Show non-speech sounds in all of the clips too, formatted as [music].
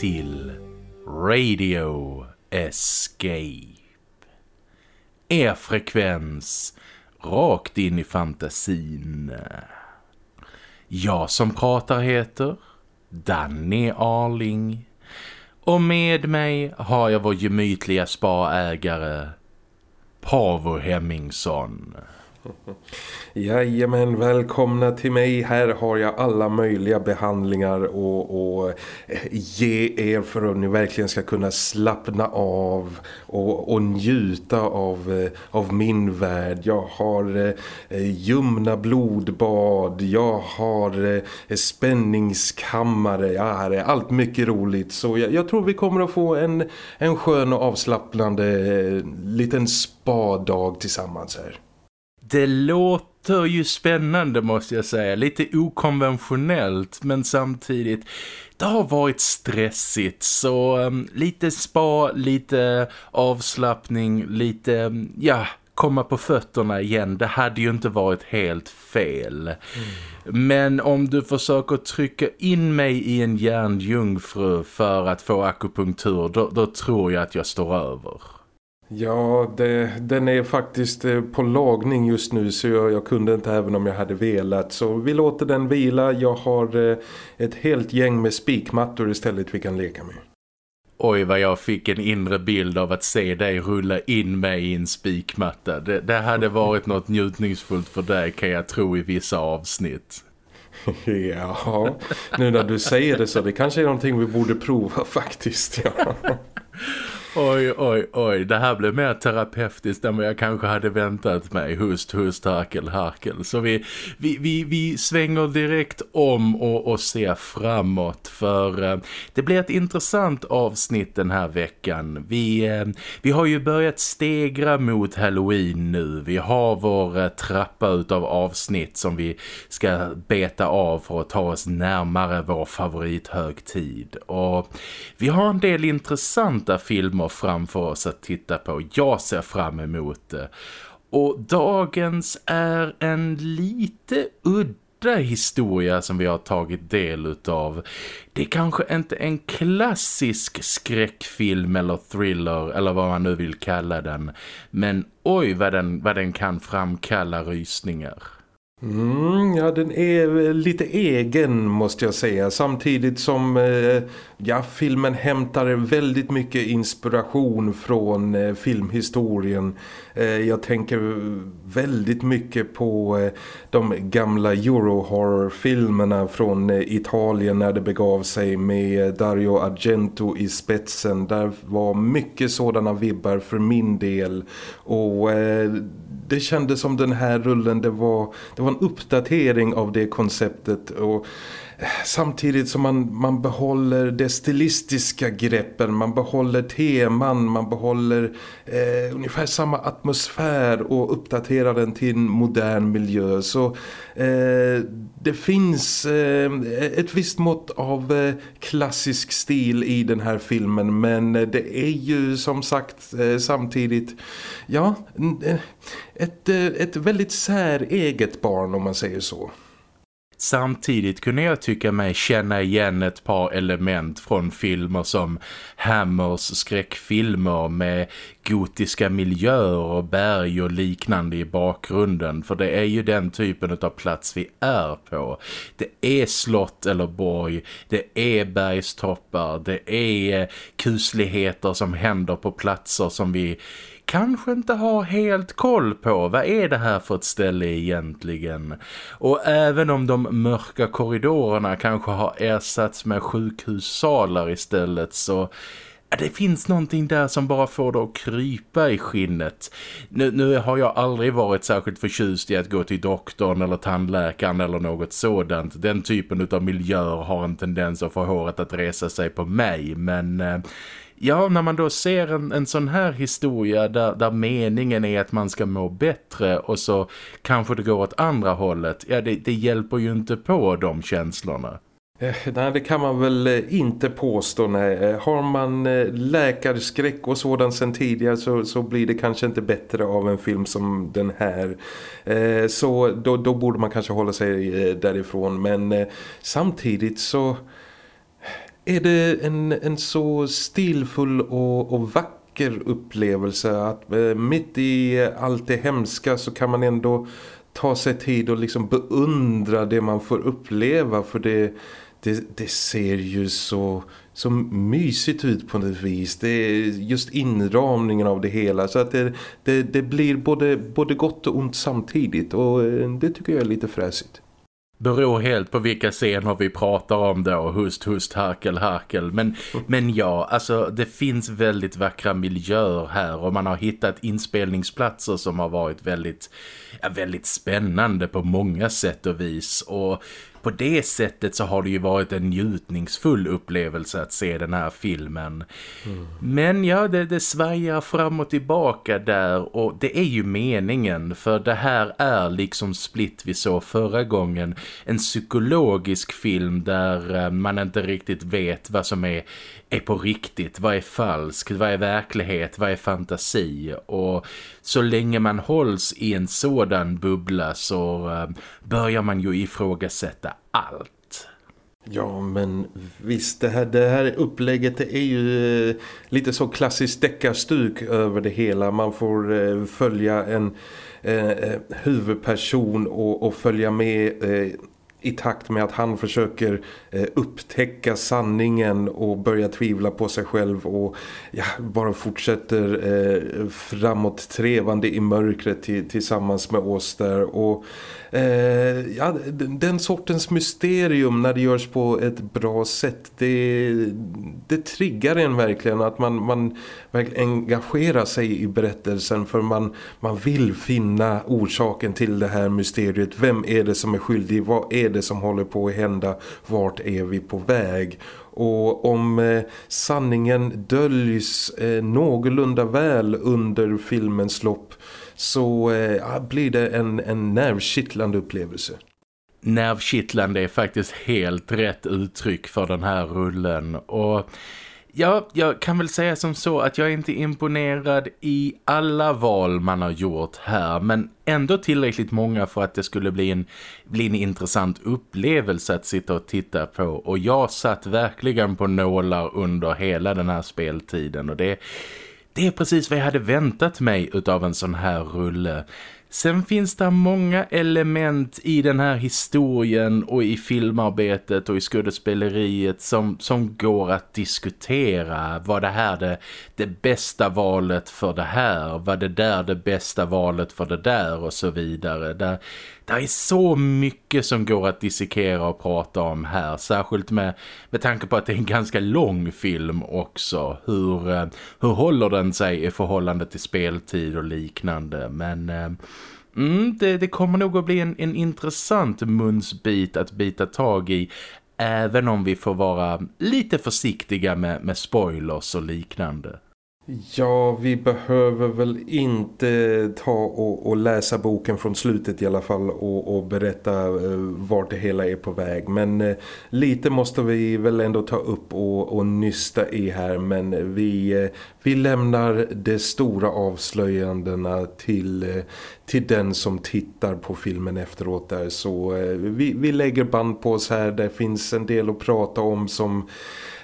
Till Radio Escape. Er frekvens rakt in i fantasin. Jag som pratar heter Danny Arling. Och med mig har jag vår gemytliga spaägare Pavo Hemmingsson. Jajamän, välkomna till mig. Här har jag alla möjliga behandlingar och, och ge er för att ni verkligen ska kunna slappna av och, och njuta av, eh, av min värld. Jag har eh, ljumna blodbad, jag har eh, spänningskammare, jag har allt mycket roligt. Så jag, jag, tror vi kommer att få en, en skön och avslappnande eh, liten spadag tillsammans här. Det låter ju spännande måste jag säga. Lite okonventionellt men samtidigt det har varit stressigt så um, lite spa, lite avslappning, lite, um, ja, komma på fötterna igen. Det hade ju inte varit helt fel. Mm. Men om du försöker trycka in mig i en järnjungfru för att få akupunktur, då, då tror jag att jag står över. Ja, det, den är faktiskt eh, på lagning just nu så jag, jag, kunde inte även om jag hade velat. Så vi låter den vila. Jag har eh, ett helt gäng med spikmattor istället vi kan leka med. Oj vad jag fick en inre bild av att se dig rulla in mig i en spikmatta. Det, det hade [laughs] varit något njutningsfullt för dig kan jag tro i vissa avsnitt. [laughs] ja, nu när du säger det så det kanske är någonting vi borde prova [laughs] faktiskt. Ja. Oj, oj, oj. Det här blev mer terapeutiskt än vad jag kanske hade väntat mig. Hust, hust, harkel, harkel. Så vi, vi, vi, vi svänger direkt om och, och ser framåt. För eh, det blir ett intressant avsnitt den här veckan. Vi, eh, vi har ju börjat stegra mot Halloween nu. Vi har vår eh, trappa utav avsnitt som vi ska beta av för att ta oss närmare vår favorithögtid. Och vi har en del intressanta filmer framför oss att titta på. Jag ser fram emot det. Och dagens är en lite udda historia som vi har tagit del utav. Det är kanske inte en klassisk skräckfilm eller thriller eller vad man nu vill kalla den. Men oj vad den, vad den kan framkalla rysningar. Mm, ja, den är eh, lite egen måste jag säga. Samtidigt som eh, ja, filmen hämtar väldigt mycket inspiration från eh, filmhistorien. Eh, jag tänker väldigt mycket på eh, de gamla Eurohorror-filmerna från eh, Italien när det begav sig med Dario Argento i spetsen. Där var mycket sådana vibbar för min del. Och det kändes som den här rullen det var, det var en uppdatering av det konceptet och samtidigt som man, man behåller det stilistiska greppen, man behåller teman, man behåller eh, ungefär samma atmosfär och uppdaterar den till en modern miljö. Så eh, det finns eh, ett visst mått av eh, klassisk stil i den här filmen men det är ju som sagt eh, samtidigt ja, eh, ett, eh, ett väldigt säreget barn om man säger så. Samtidigt kunde jag tycka mig känna igen ett par element från filmer som Hammers skräckfilmer med gotiska miljöer och berg och liknande i bakgrunden. För det är ju den typen av plats vi är på. Det är slott eller borg, det är bergstoppar, det är kusligheter som händer på platser som vi kanske inte har helt koll på vad är det här för ett ställe egentligen. Och även om de mörka korridorerna kanske har ersatts med sjukhussalar istället så det finns någonting där som bara får det att krypa i skinnet. Nu, nu, har jag aldrig varit särskilt förtjust i att gå till doktorn eller tandläkaren eller något sådant. Den typen av miljöer har en tendens att få håret att resa sig på mig. Men eh, Ja, när man då ser en, en sån här historia där, där meningen är att man ska må bättre och så kanske det går åt andra hållet, ja det, det hjälper ju inte på de känslorna. Eh, nej, det kan man väl eh, inte påstå. Nej. Eh, har man läkarskräck och sådant sen tidigare så, så blir det kanske inte bättre av en film som den här. Så då, då borde man kanske hålla sig därifrån. Men samtidigt så är det en, en så stilfull och, och vacker upplevelse att eh, mitt i allt det hemska så kan man ändå ta sig tid och liksom beundra det man får uppleva för det det, det ser ju så, så mysigt ut på något vis. Det är just inramningen av det hela så att det, det, det blir både, både gott och ont samtidigt och eh, det tycker jag är lite fräsigt. Beror helt på vilka scener vi pratar om då. Hust, hust, harkel, harkel. Men, men ja, alltså det finns väldigt vackra miljöer här. Och man har hittat inspelningsplatser som har varit väldigt, ja, väldigt spännande på många sätt och vis. Och på det sättet så har det ju varit en njutningsfull upplevelse att se den här filmen. Mm. Men ja, det, det svajar fram och tillbaka där och det är ju meningen för det här är liksom Split vi såg förra gången. En psykologisk film där eh, man inte riktigt vet vad som är är på riktigt, vad är falskt, vad är verklighet, vad är fantasi och så länge man hålls i en sådan bubbla så eh, börjar man ju ifrågasätta allt. Ja men visst, det här, det här upplägget det är ju eh, lite så klassiskt deckarstuk över det hela. Man får eh, följa en eh, eh huvudperson och, och följa med eh, i takt med att han försöker eh, upptäcka sanningen och börja tvivla på sig själv och ja, bara fortsätter eh, framåt trevande i mörkret tillsammans med oss där. Och eh, ja, den sortens mysterium när det görs på ett bra sätt det, det triggar en verkligen att man, man verkligen engagerar sig i berättelsen för man, man vill finna orsaken till det här mysteriet. Vem är det som är skyldig? Vad är det som håller på att hända? Vart är vi på väg? Och om eh, sanningen döljs eh, någorlunda väl under filmens lopp så eh, blir det en, en nervkittlande upplevelse. Nervkittlande är faktiskt helt rätt uttryck för den här rullen och ja, jag kan väl säga som så att jag är inte imponerad i alla val man har gjort här men ändå tillräckligt många för att det skulle bli en, bli en intressant upplevelse att sitta och titta på och jag satt verkligen på nålar under hela den här speltiden och det det är precis vad jag hade väntat mig utav en sån här rulle. Sen finns det många element i den här historien och i filmarbetet och i skådespeleriet som, som går att diskutera. Var det här det, det bästa valet för det här? Var det där det bästa valet för det där? Och så vidare. Där, det är så mycket som går att dissekera och prata om här. Särskilt med, med tanke på att det är en ganska lång film också. Hur, eh, hur håller den sig i förhållande till speltid och liknande. Men... Eh, mm, det, det, kommer nog att bli en, en intressant munsbit att bita tag i även om vi får vara lite försiktiga med, med spoilers och liknande. Ja, vi behöver väl inte ta och, och, läsa boken från slutet i alla fall och, och berätta eh, vart det hela är på väg. Men eh, lite måste vi väl ändå ta upp och, och nysta i här. Men eh, vi, eh, vi lämnar de stora avslöjandena till, eh, till den som tittar på filmen efteråt där. Så eh, vi, vi lägger band på oss här. Det finns en del att prata om som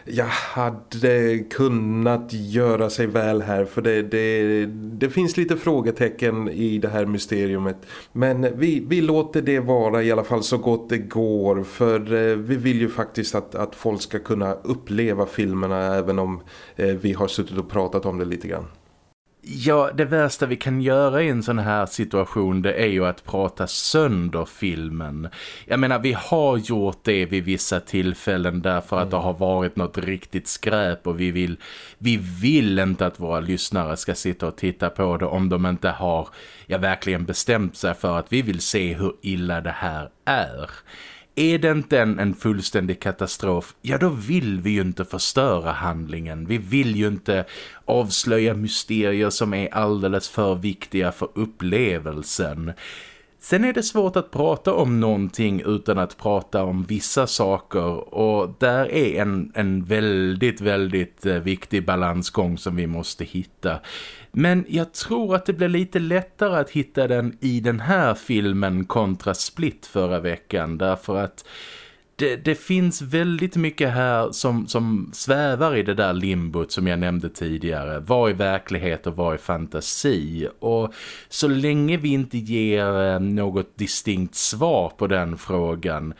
jag hade kunnat göra sig väl här för det, det, det finns lite frågetecken i det här mysteriumet. Men vi, vi låter det vara i alla fall så gott det går för eh, vi vill ju faktiskt att, att folk ska kunna uppleva filmerna även om eh, vi har suttit och pratat om det lite grann. Ja, det värsta vi kan göra i en sån här situation det är ju att prata sönder filmen. Jag menar, vi har gjort det vid vissa tillfällen därför att mm. det har varit något riktigt skräp och vi vill, vi vill inte att våra lyssnare ska sitta och titta på det om de inte har ja, verkligen bestämt sig för att vi vill se hur illa det här är. Är det inte en, en fullständig katastrof, ja då vill vi ju inte förstöra handlingen. Vi vill ju inte avslöja mysterier som är alldeles för viktiga för upplevelsen. Sen är det svårt att prata om någonting utan att prata om vissa saker och där är en, en väldigt, väldigt eh, viktig balansgång som vi måste hitta. Men jag tror att det blir lite lättare att hitta den i den här filmen kontra Split förra veckan därför att det, det, finns väldigt mycket här som, som svävar i det där limbot som jag nämnde tidigare. Vad är verklighet och vad är fantasi? Och så länge vi inte ger eh, något distinkt svar på den frågan,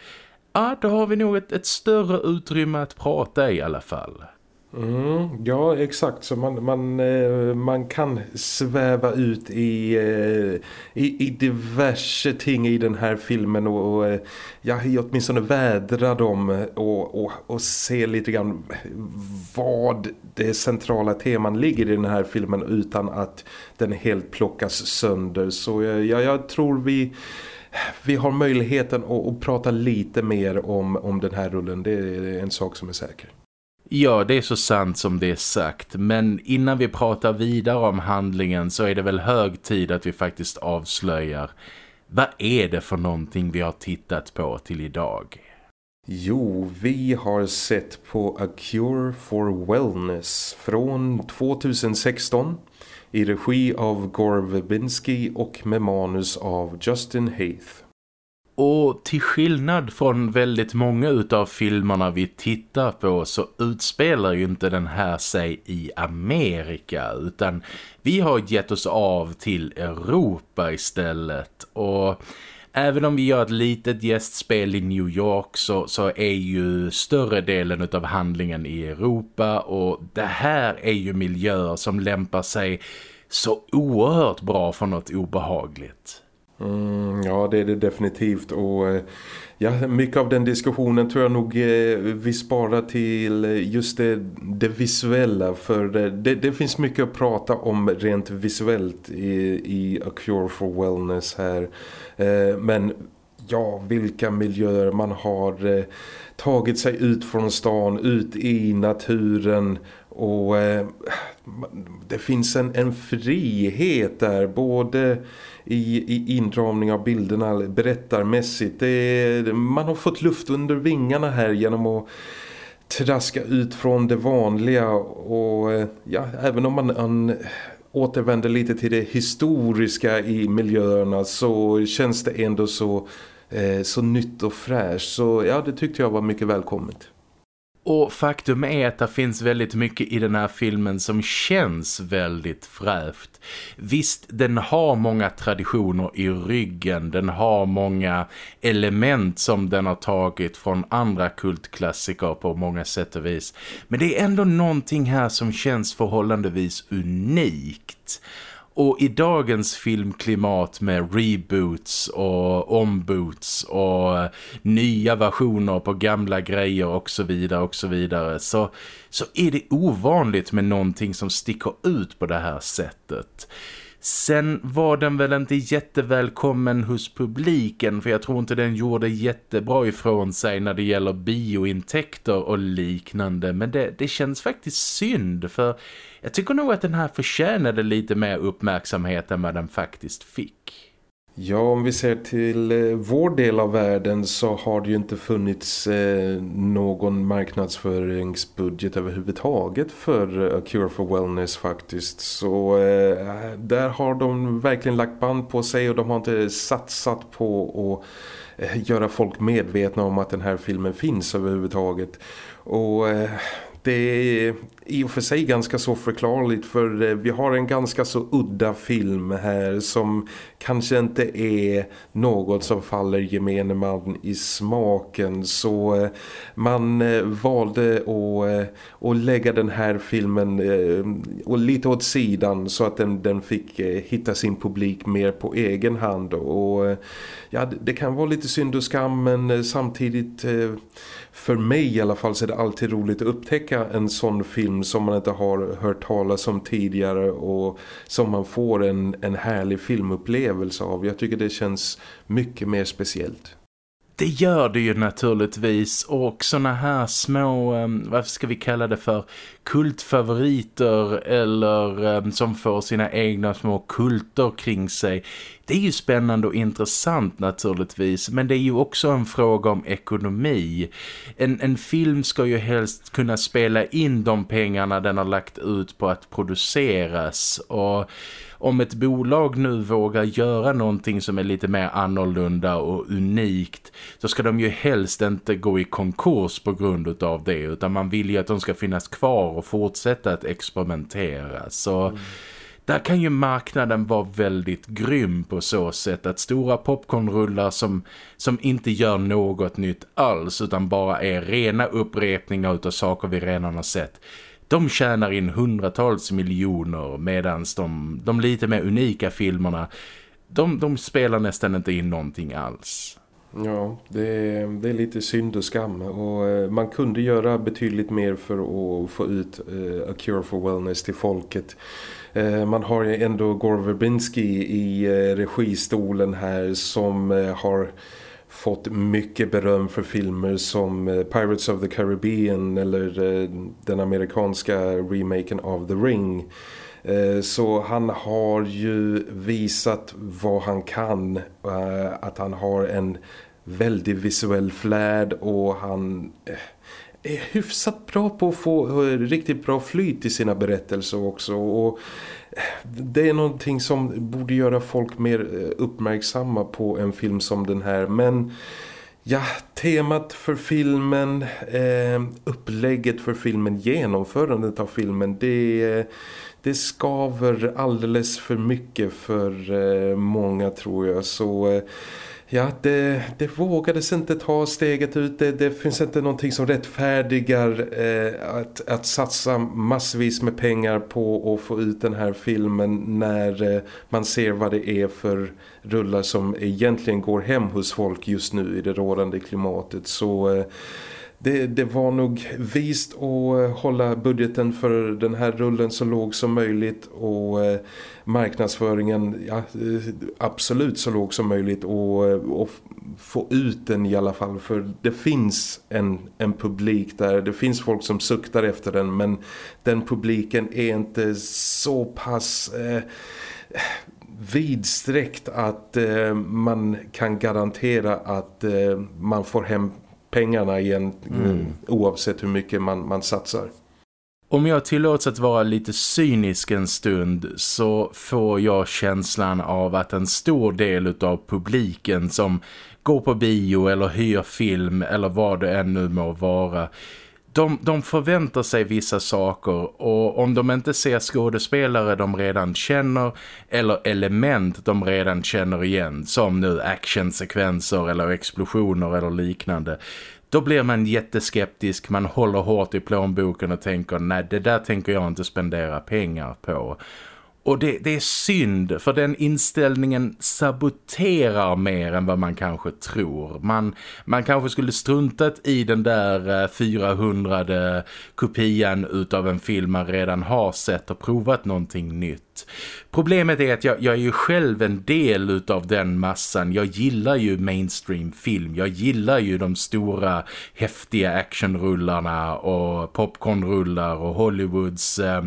ja, då har vi nog ett, ett större utrymme att prata i alla fall. Mm, ja, exakt. Så man, man, eh, man kan sväva ut i, eh, i, i diverse ting i den här filmen och, och eh, ja, åtminstone vädra dem och, och, och se lite grann vad det centrala teman ligger i den här filmen utan att den helt plockas sönder. Så ja, jag tror vi vi har möjligheten att, att prata lite mer om, om den här rullen. Det är en sak som är säker. Ja, det är så sant som det är sagt. Men innan vi pratar vidare om handlingen så är det väl hög tid att vi faktiskt avslöjar vad är det för någonting vi har tittat på till idag? Jo, vi har sett på A Cure for Wellness från 2016 i regi av Gore Verbinski och med manus av Justin Haith. Och till skillnad från väldigt många utav filmerna vi tittar på så utspelar ju inte den här sig i Amerika utan vi har gett oss av till Europa istället och även om vi gör ett litet gästspel i New York så, så är ju större delen utav handlingen i Europa och det här är ju miljöer som lämpar sig så oerhört bra för något obehagligt. Mm, ja, det är det definitivt. Och eh, ja, mycket av den diskussionen tror jag nog eh, vi sparar till eh, just det, det visuella. För det, det, finns mycket att prata om rent visuellt i, i A Cure for Wellness här. Men ja, vilka miljöer man har tagit sig ut från stan, ut i naturen och eh, det finns en, en frihet där både i, i inramning av bilderna berättarmässigt. Det, man har fått luft under vingarna här genom att traska ut från det vanliga och eh, ja, även om man, man återvänder lite till det historiska i miljöerna så känns det ändå så, eh, så nytt och fräscht. Så ja, det tyckte jag var mycket välkommet. Och faktum är att det finns väldigt mycket i den här filmen som känns väldigt fräscht. Visst, den har många traditioner i ryggen. Den har många element som den har tagit från andra kultklassiker på många sätt och vis. Men det är ändå någonting här som känns förhållandevis unikt. Och i dagens filmklimat med reboots och omboots och eh, nya versioner på gamla grejer och så vidare och så vidare så, så är det ovanligt med någonting som sticker ut på det här sättet. Sen var den väl inte jättevälkommen hos publiken för jag tror inte den gjorde jättebra ifrån sig när det gäller biointäkter och liknande. Men det, det känns faktiskt synd för jag tycker nog att den här förtjänade lite mer uppmärksamhet än vad den faktiskt fick. Ja, om vi ser till eh, vår del av världen så har det ju inte funnits eh, någon marknadsföringsbudget överhuvudtaget för eh, A Cure for Wellness faktiskt. Så där har de verkligen lagt band på sig och de har inte satsat på att göra folk medvetna om att den här filmen finns överhuvudtaget. Och det i och för sig ganska så förklarligt för eh, vi har en ganska så udda film här som kanske inte är något som faller gemene man i smaken. Så eh, man eh, valde att, att lägga den här filmen och lite åt sidan så att den, den fick hitta sin publik mer på egen hand och ja det kan vara lite synd och skam men samtidigt för mig i alla fall så är det alltid roligt att upptäcka en sån film som man inte har hört talas om tidigare och som man får en, en härlig filmupplevelse av. Jag tycker det känns mycket mer speciellt. Det gör det ju naturligtvis och såna här små, ehm, vad ska vi kalla det för, kultfavoriter eller ehm, som får sina egna små kulter kring sig det är ju spännande och intressant naturligtvis men det är ju också en fråga om ekonomi. En, en film ska ju helst kunna spela in de pengarna den har lagt ut på att produceras och om ett bolag nu vågar göra någonting som är lite mer annorlunda och unikt så ska de ju helst inte gå i konkurs på grund av det utan man vill ju att de ska finnas kvar och fortsätta att experimentera. Så mm där kan ju marknaden vara väldigt grym på så sätt att stora popcornrullar som, som inte gör något nytt alls utan bara är rena upprepningar av saker vi redan har sett de tjänar in hundratals miljoner medan de, de lite mer unika filmerna de, de spelar nästan inte in någonting alls. Ja, det är, det är lite synd och skam och eh, man kunde göra betydligt mer för att få ut uh, A Cure for Wellness till folket. Eh, man har ju ändå Gore Verbinski i eh, registolen här som eh, har fått mycket beröm för filmer som Pirates of the Caribbean eller den amerikanska remaken av The Ring. Så han har ju visat vad han kan, att han har en väldigt visuell flärd och han är hyfsat bra på att få riktigt bra flyt i sina berättelser också och eh, det är någonting som borde göra folk mer eh, uppmärksamma på en film som den här. Men ja, temat för filmen, eh, upplägget för filmen, genomförandet av filmen, det, eh, det skaver alldeles för mycket för eh, många tror jag. Så... Eh, ja, det, det vågades inte ta steget ut. Det, det finns inte någonting som rättfärdigar eh, att, att satsa massvis med pengar på att få ut den här filmen när eh, man ser vad det är för rullar som egentligen går hem hos folk just nu i det rådande klimatet. Så... Eh, det, det, var nog vist att eh, hålla budgeten för den här rullen så låg som möjligt och eh, marknadsföringen ja, eh, absolut så låg som möjligt och, och, få ut den i alla fall. För det finns en, en publik där, det finns folk som suktar efter den men den publiken är inte så pass eh, vidsträckt att eh, man kan garantera att eh, man får hem pengarna igen mm. oavsett hur mycket man, man satsar. Om jag tillåts att vara lite cynisk en stund så får jag känslan av att en stor del av publiken som går på bio eller hyr film eller vad det än nu må vara de, de förväntar sig vissa saker och om de inte ser skådespelare de redan känner eller element de redan känner igen som nu actionsekvenser eller explosioner eller liknande då blir man jätteskeptisk, man håller hårt i plånboken och tänker nej det där tänker jag inte spendera pengar på. Och det, det, är synd för den inställningen saboterar mer än vad man kanske tror. Man, man kanske skulle struntat i den där eh, 400 kopian utav en film man redan har sett och provat någonting nytt. Problemet är att jag, jag är ju själv en del utav den massan. Jag gillar ju mainstream-film. Jag gillar ju de stora häftiga actionrullarna och popcornrullar och Hollywoods... Eh,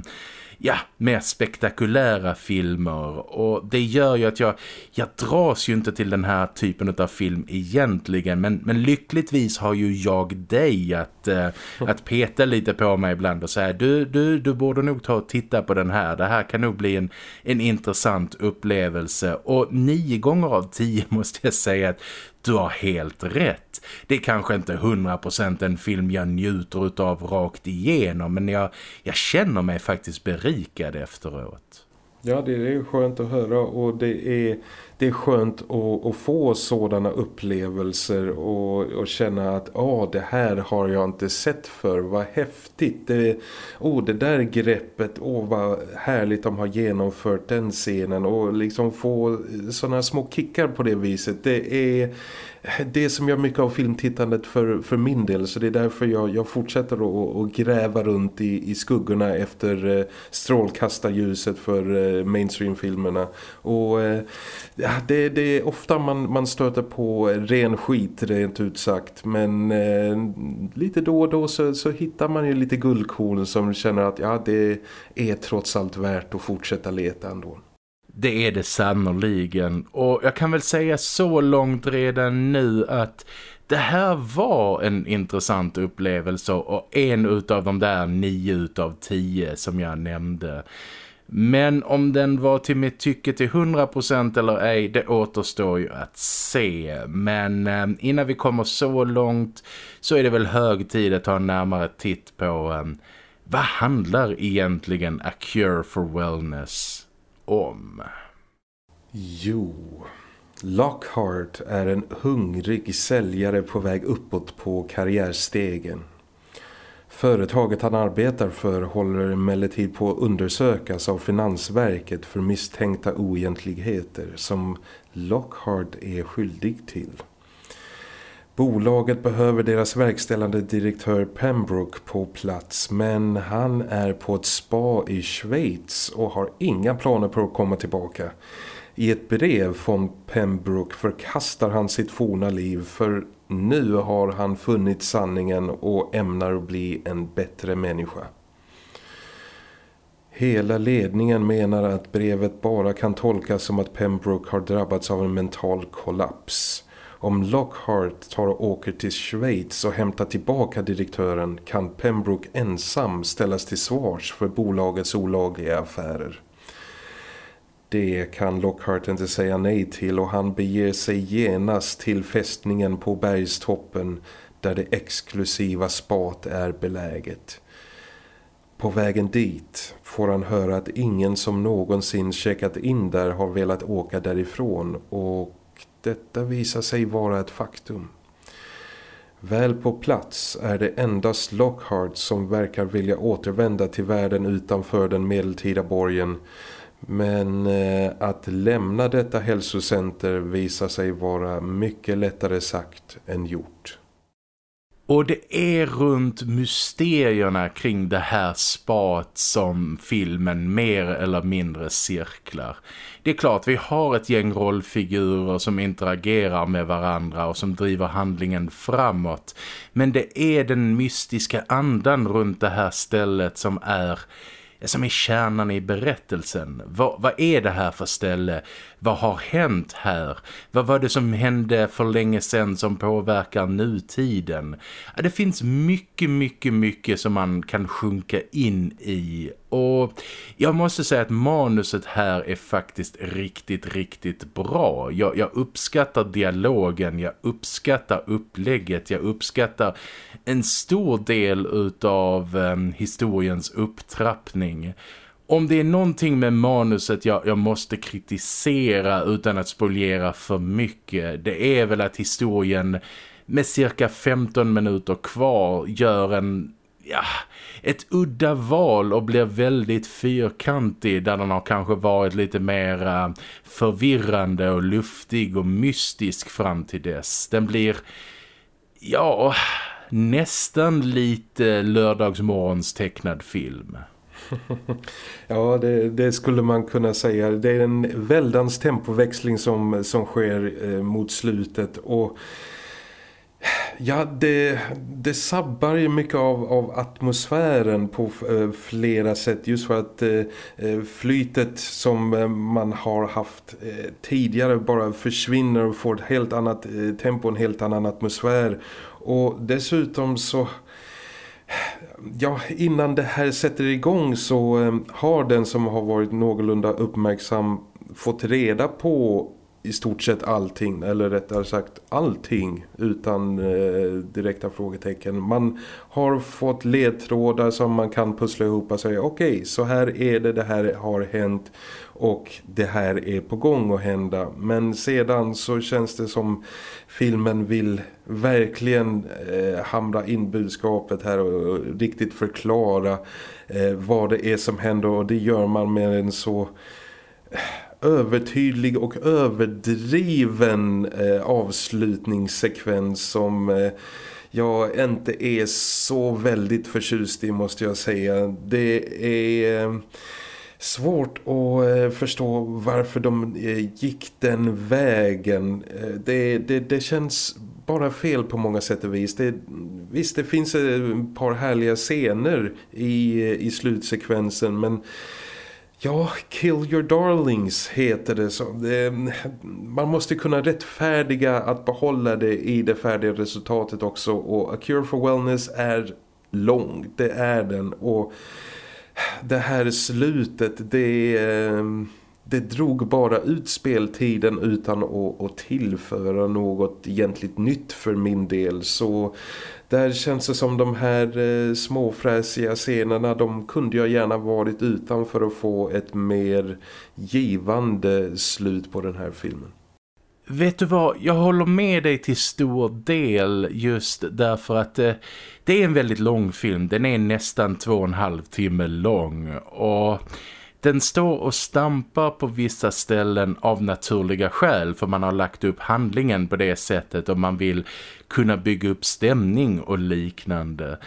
ja, mer spektakulära filmer. Och det gör ju att jag, jag dras ju inte till den här typen av film egentligen. Men, men lyckligtvis har ju jag dig att, eh, att peta lite på mig ibland och säga du, du, du borde nog ta och titta på den här, det här kan nog bli en, en intressant upplevelse. Och nio gånger av tio [laughs] måste jag säga att du har helt rätt. Det är kanske inte 100% en film jag njuter av rakt igenom men jag, jag känner mig faktiskt berikad efteråt. Ja, det är skönt att höra och det är, det är skönt att, att få sådana upplevelser och, och känna att åh, det här har jag inte sett för. Vad häftigt. Det, åh, det där greppet, åh vad härligt de har genomfört den scenen och liksom få sådana små kickar på det viset. Det är det som gör mycket av filmtittandet för, för min del så det är därför jag, jag fortsätter att, att gräva runt i, i skuggorna efter eh, strålkastarljuset för eh, mainstreamfilmerna och eh, det, det är ofta man, man stöter på ren skit rent ut sagt. men eh, lite då och då så, så hittar man ju lite guldkorn som känner att ja, det är trots allt värt att fortsätta leta ändå. Det är det sannoliken. Och jag kan väl säga så långt redan nu att det här var en intressant upplevelse och en utav de där nio utav tio som jag nämnde. Men om den var till mitt tycke till 100% eller ej, det återstår ju att se. Men eh, innan vi kommer så långt så är det väl hög tid att ta en närmare titt på eh, vad handlar egentligen A Cure for Wellness om? Jo, Lockhart är en hungrig säljare på väg uppåt på karriärstegen. Företaget han arbetar för håller emellertid på att undersökas av Finansverket för misstänkta oegentligheter som Lockhart är skyldig till. Bolaget behöver deras verkställande direktör Pembroke på plats men han är på ett spa i Schweiz och har inga planer på att komma tillbaka. I ett brev från Pembroke förkastar han sitt forna liv för nu har han funnit sanningen och ämnar bli en bättre människa. Hela ledningen menar att brevet bara kan tolkas som att Pembroke har drabbats av en mental kollaps. Om Lockhart tar och åker till Schweiz och hämtar tillbaka direktören kan Pembroke ensam ställas till svars för bolagets olagliga affärer. Det kan Lockhart inte säga nej till och han beger sig genast till fästningen på bergstoppen där det exklusiva spat är beläget. På vägen dit får han höra att ingen som någonsin checkat in där har velat åka därifrån och detta visar sig vara ett faktum. Väl på plats är det endast Lockhart som verkar vilja återvända till världen utanför den medeltida borgen men eh, att lämna detta hälsocenter visar sig vara mycket lättare sagt än gjort. Och det är runt mysterierna kring det här spat som filmen mer eller mindre cirklar. Det är klart vi har ett gäng rollfigurer som interagerar med varandra och som driver handlingen framåt. Men det är den mystiska andan runt det här stället som är som är kärnan i berättelsen. Va, vad är det här för ställe? Vad har hänt här? Vad var det som hände för länge sedan som påverkar nutiden? Ja, det finns mycket, mycket, mycket som man kan sjunka in i. Och jag måste säga att manuset här är faktiskt riktigt, riktigt bra. Jag, jag uppskattar dialogen, jag uppskattar upplägget, jag uppskattar en stor del av eh, historiens upptrappning. Om det är någonting med manuset jag, jag måste kritisera utan att spoliera för mycket, det är väl att historien med cirka 15 minuter kvar gör en ja, ett udda val och blir väldigt fyrkantig där den har kanske varit lite mer förvirrande och luftig och mystisk fram till dess. Den blir, ja, nästan lite lördagsmorgons tecknad film. [laughs] ja, det, det, skulle man kunna säga. Det är en väldans tempoväxling som, som sker eh, mot slutet och Ja, det, det sabbar ju mycket av, av atmosfären på eh, flera sätt. Just för att eh, eh flytet som eh, man har haft eh, tidigare bara försvinner och får ett helt annat eh, tempo, en helt annan atmosfär. Och dessutom så ja, innan det här sätter igång så eh, har den som har varit någorlunda uppmärksam fått reda på i stort sett allting, eller rättare sagt allting utan eh, direkta frågetecken. Man har fått ledtrådar som man kan pussla ihop och säga okej, okay, så här är det, det här har hänt och det här är på gång att hända. Men sedan så känns det som filmen vill verkligen eh, hamra in budskapet här och, och riktigt förklara eh, vad det är som händer och det gör man med en så eh, övertydlig och överdriven eh, avslutningssekvens som eh, jag inte är så väldigt förtjust i måste jag säga. Det är eh, svårt att eh, förstå varför de eh, gick den vägen. Eh, det, det, det känns bara fel på många sätt och vis. Det, visst, det finns ett par härliga scener i, i slutsekvensen men Ja, Kill Your Darlings heter det så. Man måste kunna rättfärdiga att behålla det i det färdiga resultatet också. Och A Cure for Wellness är lång, det är den. Och det här slutet, det, det drog bara ut speltiden utan att, att tillföra något egentligt nytt för min del. Så där känns det som de här eh, småfräsiga scenerna de kunde jag gärna varit utan för att få ett mer givande slut på den här filmen. Vet du vad, jag håller med dig till stor del just därför att eh, det är en väldigt lång film. Den är nästan två och en halv timme lång och den står och stampar på vissa ställen av naturliga skäl för man har lagt upp handlingen på det sättet och man vill kunna bygga upp stämning och liknande.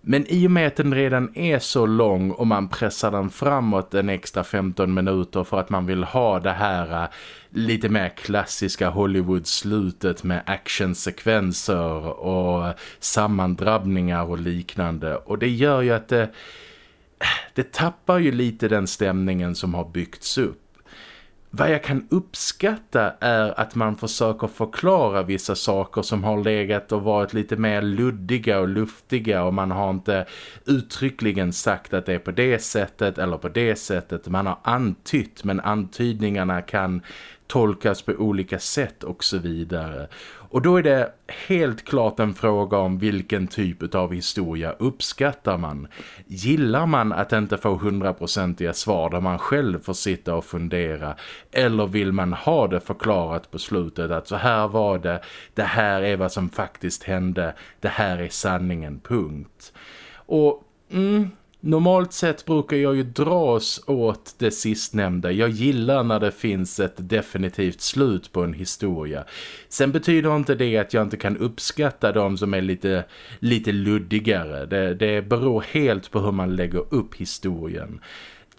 Men i och med att den redan är så lång och man pressar den framåt en extra 15 minuter för att man vill ha det här äh, lite mer klassiska Hollywood-slutet med actionsekvenser och sammandrabbningar och liknande. Och det gör ju att det det tappar ju lite den stämningen som har byggts upp. Vad jag kan uppskatta är att man försöker förklara vissa saker som har legat och varit lite mer luddiga och luftiga och man har inte uttryckligen sagt att det är på det sättet eller på det sättet. Man har antytt men antydningarna kan tolkas på olika sätt och så vidare. Och då är det helt klart en fråga om vilken typ av historia uppskattar man. Gillar man att inte få hundraprocentiga svar där man själv får sitta och fundera? Eller vill man ha det förklarat på slutet att så här var det, det här är vad som faktiskt hände, det här är sanningen, punkt. Och... Mm, Normalt sett brukar jag ju dras åt det sistnämnda. Jag gillar när det finns ett definitivt slut på en historia. Sen betyder inte det att jag inte kan uppskatta de som är lite, lite luddigare. Det, det beror helt på hur man lägger upp historien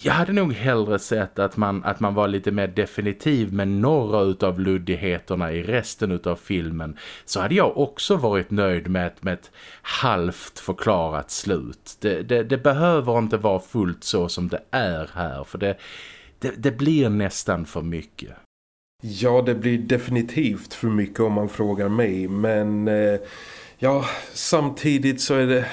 jag hade nog hellre sett att man, att man var lite mer definitiv med några utav luddigheterna i resten utav filmen. Så hade jag också varit nöjd med ett, med ett halvt förklarat slut. Det, det, det behöver inte vara fullt så som det är här för det, det, det blir nästan för mycket. Ja, det blir definitivt för mycket om man frågar mig. Men eh, ja, samtidigt så är det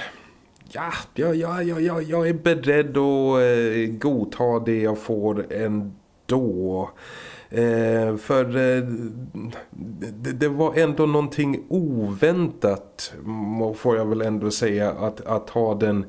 ja, ja, ja, ja, jag är beredd att eh, godta det jag får ändå. Eh, för eh, det, det, var ändå någonting oväntat får jag väl ändå säga att, att ha den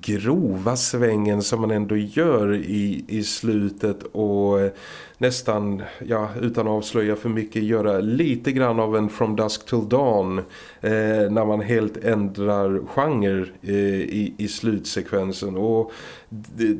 grova svängen som man ändå gör i, i slutet och eh, nästan, ja, utan att avslöja för mycket göra lite grann av en From Dusk Till Dawn eh, när man helt ändrar genre eh, i, i slutsekvensen. Och det,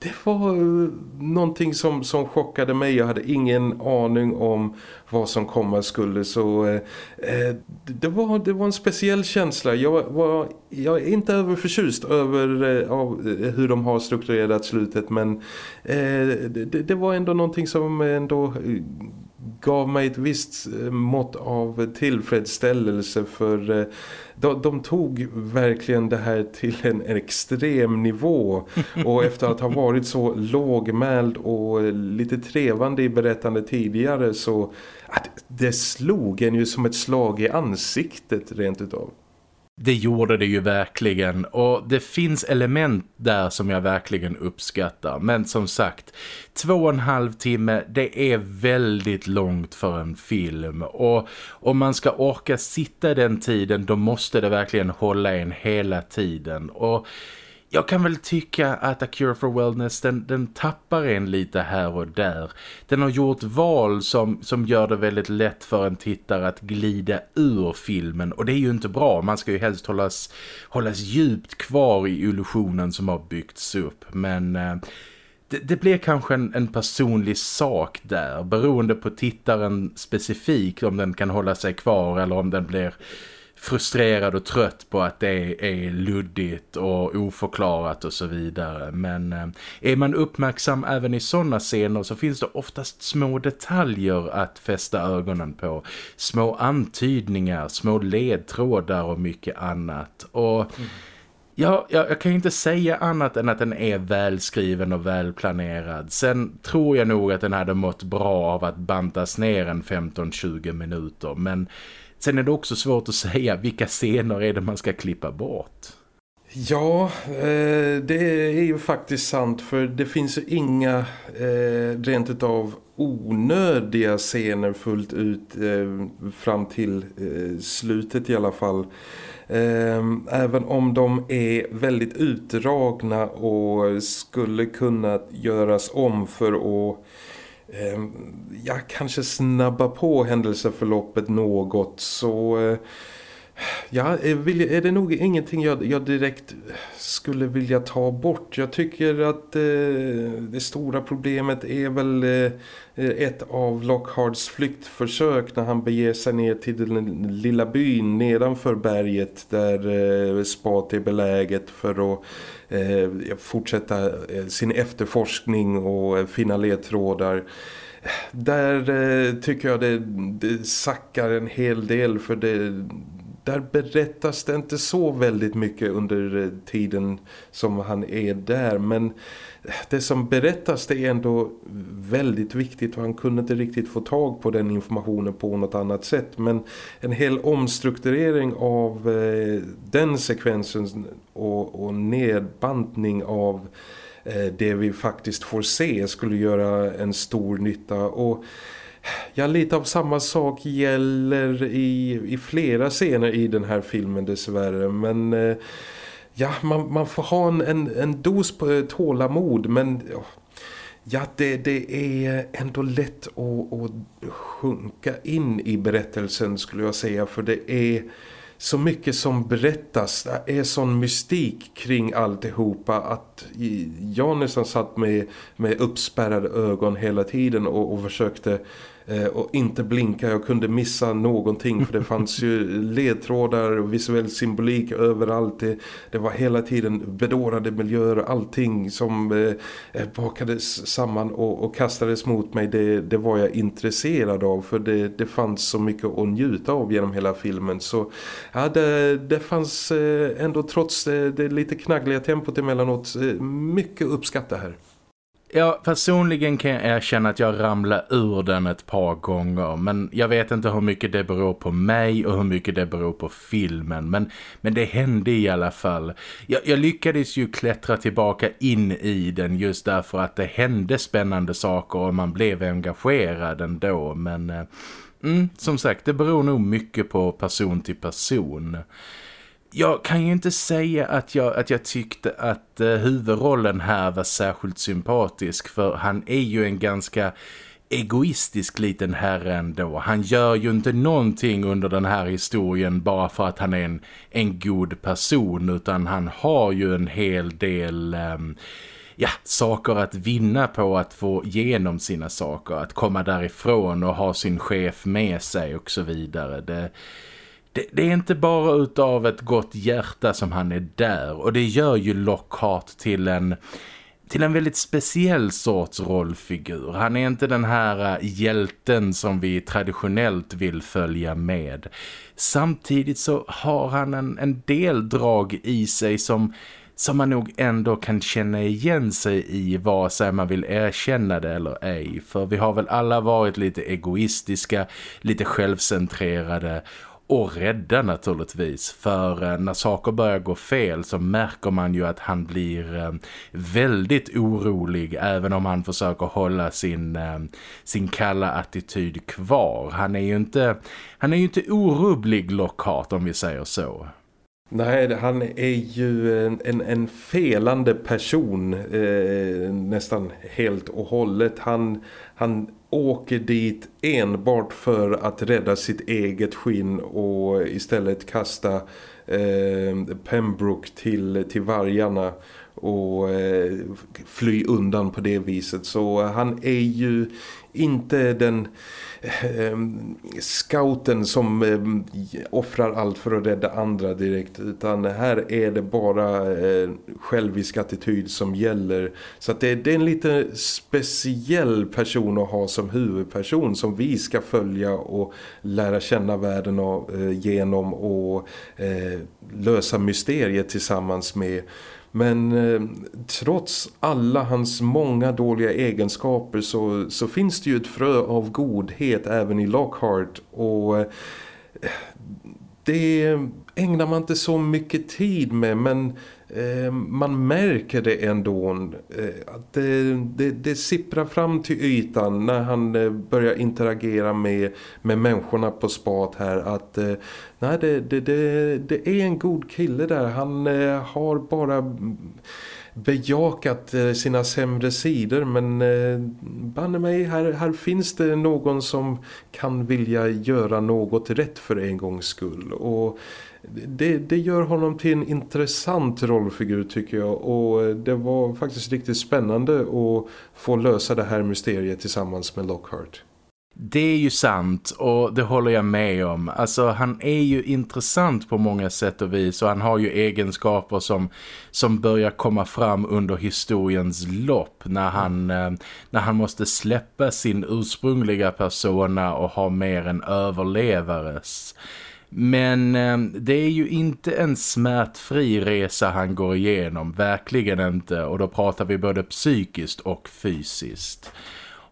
det var eh, någonting som, som chockade mig. Jag hade ingen aning om vad som komma skulle. Så eh, eh det, var, det var en speciell känsla. Jag, var, jag är inte överförtjust över eh, av, eh, hur de har strukturerat slutet. Men eh, det, det, var ändå någonting som ändå gav mig ett visst mått av tillfredsställelse för eh, de, de, tog verkligen det här till en, extrem nivå [laughs] och efter att ha varit så lågmäld och lite trevande i berättande tidigare så att det slog en ju som ett slag i ansiktet rent utav. Det gjorde det ju verkligen och det finns element där som jag verkligen uppskattar. Men som sagt, två och en halv timme, det är väldigt långt för en film. Och om man ska orka sitta den tiden, då måste det verkligen hålla en hela tiden. Och jag kan väl tycka att A Cure for Wellness den, den tappar en lite här och där. Den har gjort val som, som gör det väldigt lätt för en tittare att glida ur filmen. Och det är ju inte bra. Man ska ju helst hållas, hållas djupt kvar i illusionen som har byggts upp. Men... Eh, det, det blir kanske en, en, personlig sak där beroende på tittaren specifikt om den kan hålla sig kvar eller om den blir frustrerad och trött på att det är luddigt och oförklarat och så vidare. Men eh, är man uppmärksam även i sådana scener så finns det oftast små detaljer att fästa ögonen på. Små antydningar, små ledtrådar och mycket annat. Och... Mm Ja, jag, jag kan ju inte säga annat än att den är välskriven och välplanerad. Sen tror jag nog att den hade mått bra av att bantas ner en 15-20 minuter. Men sen är det också svårt att säga vilka scener är det man ska klippa bort. Ja, eh, det är ju faktiskt sant för det finns ju inga eh, rent utav onödiga scener fullt ut eh, fram till slutet i alla fall. Även om de är väldigt utdragna och skulle kunna göras om för att Ehm, ja, kanske snabba på händelseförloppet något så eh, Ja, är det nog ingenting jag, jag, direkt skulle vilja ta bort. Jag tycker att eh, det stora problemet är väl eh, ett av Lockhards flyktförsök när han beger sig ner till den lilla byn nedanför berget där eh, Spat är beläget för att eh, fortsätta eh, sin efterforskning och eh, finna ledtrådar. Där eh, tycker jag det, det sackar en hel del för det där berättas det inte så väldigt mycket under eh, tiden som han är där. Men eh, det som berättas det är ändå väldigt viktigt och han kunde inte riktigt få tag på den informationen på något annat sätt. Men en hel omstrukturering av eh, den sekvensen och, och nedbantning av eh, det vi faktiskt får se skulle göra en stor nytta och Ja, lite av samma sak gäller i, i flera scener i den här filmen dessvärre. Men eh, ja, man, man får ha en, en, en dos på eh, tålamod. Men ja, det, det är ändå lätt att, att sjunka in i berättelsen skulle jag säga. För det är så mycket som berättas. Det är sån mystik kring alltihopa att jag nästan satt med, med uppspärrade ögon hela tiden och, och försökte Eh, och inte blinka. Jag kunde missa någonting för det fanns ju ledtrådar och visuell symbolik överallt. Det, det var hela tiden bedårade miljöer och allting som eh, bakades samman och, och, kastades mot mig. Det, det var jag intresserad av för det, det fanns så mycket att njuta av genom hela filmen. Så ja, det, det fanns eh, ändå trots det, det lite knaggliga tempot emellanåt eh, mycket uppskatta här. Ja, personligen kan jag erkänna att jag ramlar ur den ett par gånger. Men jag vet inte hur mycket det beror på mig och hur mycket det beror på filmen. Men, men det hände i alla fall. Jag, jag lyckades ju klättra tillbaka in i den just därför att det hände spännande saker och man blev engagerad ändå. Men eh, mm, som sagt, det beror nog mycket på person till person jag kan ju inte säga att jag, att jag tyckte att eh, huvudrollen här var särskilt sympatisk för han är ju en ganska egoistisk liten herre ändå. Han gör ju inte någonting under den här historien bara för att han är en, en god person utan han har ju en hel del... Eh, ja, saker att vinna på att få igenom sina saker. Att komma därifrån och ha sin chef med sig och så vidare. Det, det, det, är inte bara utav ett gott hjärta som han är där och det gör ju Lockhart till en till en väldigt speciell sorts rollfigur. Han är inte den här äh, hjälten som vi traditionellt vill följa med. Samtidigt så har han en, en del drag i sig som, som man nog ändå kan känna igen sig i vare sig man vill erkänna det eller ej. För vi har väl alla varit lite egoistiska, lite självcentrerade och rädda naturligtvis för eh, när saker börjar gå fel så märker man ju att han blir eh, väldigt orolig även om han försöker hålla sin, eh, sin kalla attityd kvar. Han är ju inte, han är ju inte orubblig Lockhart om vi säger så. Nej, han är ju en, en, felande person eh, nästan helt och hållet. Han, han åker dit enbart för att rädda sitt eget skinn och istället kasta eh, Pembroke till, till vargarna. och eh, fly undan på det viset. Så han är ju inte den Ehm, scouten som ehm, offrar allt för att rädda andra direkt utan här är det bara eh, självisk attityd som gäller. Så att det, det, är en lite speciell person att ha som huvudperson som vi ska följa och lära känna världen eh, genom och eh, lösa mysteriet tillsammans med men eh, trots alla hans många dåliga egenskaper så, så finns det ju ett frö av godhet även i Lockhart. Och eh, det ägnar man inte så mycket tid med men Eh, man märker det ändå eh, att det, det, det sipprar fram till ytan när han eh, börjar interagera med, med människorna på spat här att nej, det, det, det, det är en god kille där. Han har bara bejakat sina sämre sidor men banne mig, här, här finns det någon som kan vilja göra något rätt för en gångs skull. Och det, det gör honom till en intressant rollfigur tycker jag och det var faktiskt riktigt spännande att få lösa det här mysteriet tillsammans med Lockhart. Det är ju sant och det håller jag med om. Alltså han är ju intressant på många sätt och vis och han har ju egenskaper som, som börjar komma fram under historiens lopp när han, eh, när han måste släppa sin ursprungliga persona och ha mer en överlevares. Men eh, det är ju inte en smärtfri resa han går igenom, verkligen inte. Och då pratar vi både psykiskt och fysiskt.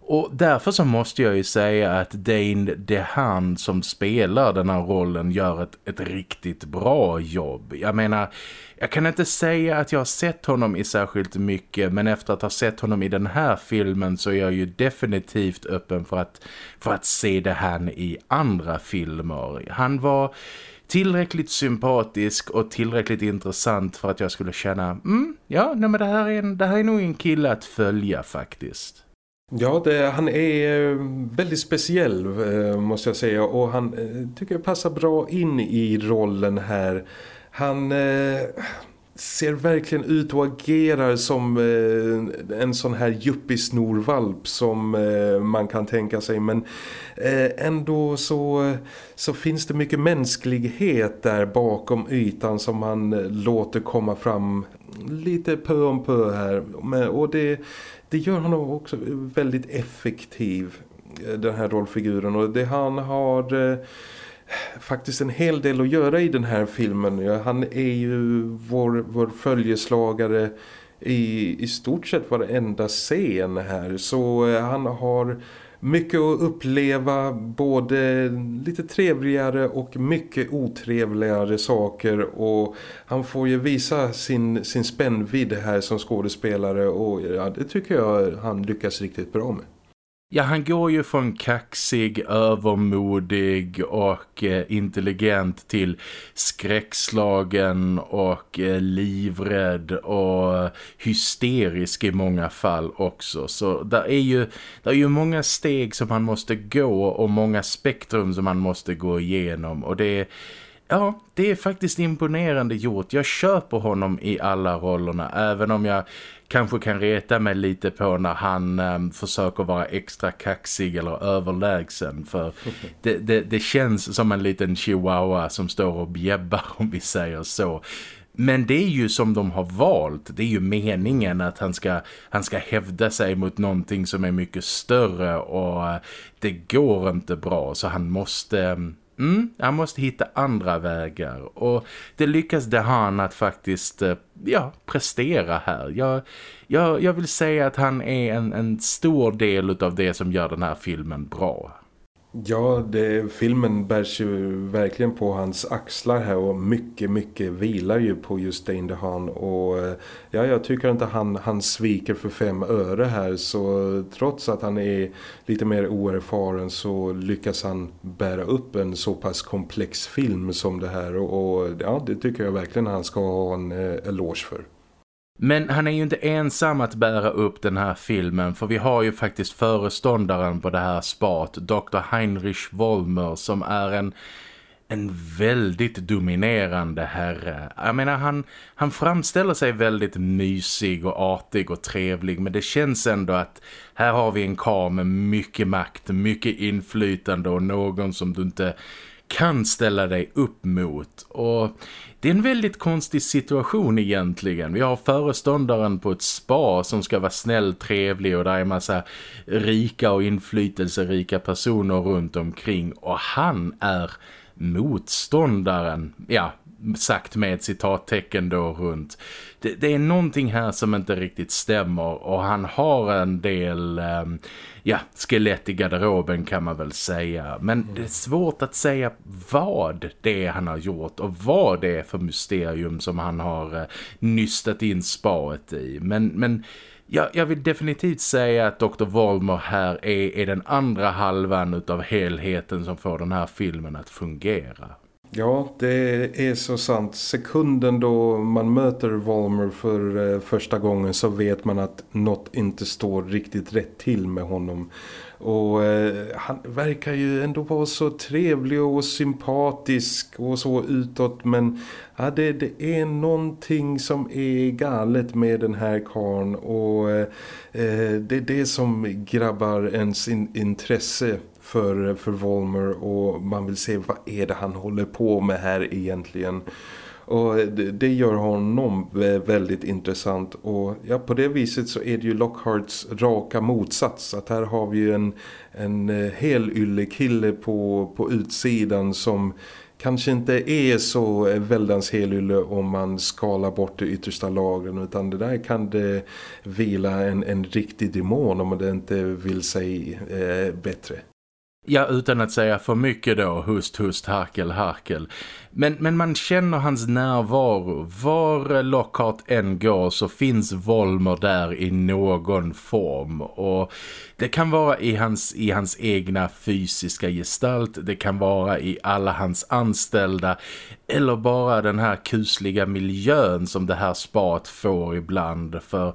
Och därför så måste jag ju säga att Dane DeHaan som spelar den här rollen gör ett, ett riktigt bra jobb. Jag menar, jag kan inte säga att jag har sett honom i särskilt mycket men efter att ha sett honom i den här filmen så är jag ju definitivt öppen för att, för att se det här i andra filmer. Han var tillräckligt sympatisk och tillräckligt intressant för att jag skulle känna, mm, ja, nej, men det här, är en, det här är nog en kille att följa faktiskt. Ja, det, han är eh, väldigt speciell eh, måste jag säga. Och han eh, tycker jag passar bra in i rollen här. Han ser verkligen ut och agerar som en sån här yuppie-snorvalp som man kan tänka sig. Men ändå så, så finns det mycket mänsklighet där bakom ytan som han låter komma fram lite pö om pö här. Och det det gör honom också väldigt effektiv eh, den här rollfiguren och det han har eh, faktiskt en hel del att göra i den här filmen. Ja, han är ju vår, vår följeslagare i, i stort sett varenda scen här så eh, han har mycket att uppleva både lite trevligare och mycket otrevligare saker och han får ju visa sin, sin spännvidd här som skådespelare och ja, det tycker jag han lyckas riktigt bra med. Ja, han går ju från kaxig, övermodig och eh, intelligent till skräckslagen och eh, livrädd och hysterisk i många fall också. Så där är ju, där är ju många steg som han måste gå och många spektrum som han måste gå igenom och det är Ja, det är faktiskt imponerande gjort. Jag köper honom i alla rollerna även om jag kanske kan reta mig lite på när han um, försöker vara extra kaxig eller överlägsen för [laughs] det, det, det, känns som en liten chihuahua som står och bjäbbar om vi säger så. Men det är ju som de har valt. Det är ju meningen att han ska, han ska hävda sig mot någonting som är mycket större och uh, det går inte bra så han måste um, Mm, han måste hitta andra vägar och det lyckas Dehan att faktiskt eh, ja, prestera här. Jag, jag, jag vill säga att han är en, en stor del av det som gör den här filmen bra. Ja, det, filmen bärs ju verkligen på hans axlar här och mycket, mycket vilar ju på just Dane DeHaan och eh, ja, jag tycker inte han, han sviker för fem öre här så trots att han är lite mer oerfaren så lyckas han bära upp en så pass komplex film som det här och, och ja, det tycker jag verkligen han ska ha en eh, eloge för. Men han är ju inte ensam att bära upp den här filmen för vi har ju faktiskt föreståndaren på det här spat, Dr. Heinrich Wollmer som är en en väldigt dominerande herre. Jag menar, han, han framställer sig väldigt mysig och artig och trevlig men det känns ändå att här har vi en karl med mycket makt, mycket inflytande och någon som du inte kan ställa dig upp mot. Och det är en väldigt konstig situation egentligen. Vi har föreståndaren på ett spa som ska vara snäll, trevlig och där är en massa rika och inflytelserika personer runt omkring. Och han är motståndaren, ja, sagt med citattecken då runt. Det, det, är någonting här som inte riktigt stämmer och han har en del eh, ja, skelett i garderoben kan man väl säga. Men mm. det är svårt att säga vad det är han har gjort och vad det är för mysterium som han har eh, nystat in spaet i. Men, men Ja, jag vill definitivt säga att Dr. Volmer här är, är den andra halvan utav helheten som får den här filmen att fungera. Ja, det är så sant. Sekunden då man möter Volmer för eh, första gången så vet man att något inte står riktigt rätt till med honom. Och eh, han verkar ju ändå vara så trevlig och sympatisk och så utåt. Men ja, det, det är någonting som är galet med den här karn och eh, eh, det är det som grabbar ens in, intresse för, för Volmer och man vill se vad är det han håller på med här egentligen. Och det, gör honom väldigt intressant och ja, på det viset så är det ju Lockharts raka motsats att här har vi en, en eh, helylle kille på, på utsidan som kanske inte är så eh, väldans helylle om man skalar bort de yttersta lagren utan det där kan det vila en, en riktig demon om det inte vill sig eh, bättre. Ja, utan att säga för mycket då, hust, hust, harkel, harkel. Men, men man känner hans närvaro. Var Lockhart än går så finns Volmer där i någon form. Och det kan vara i hans, i hans egna fysiska gestalt. Det kan vara i alla hans anställda. Eller bara den här kusliga miljön som det här spat får ibland. För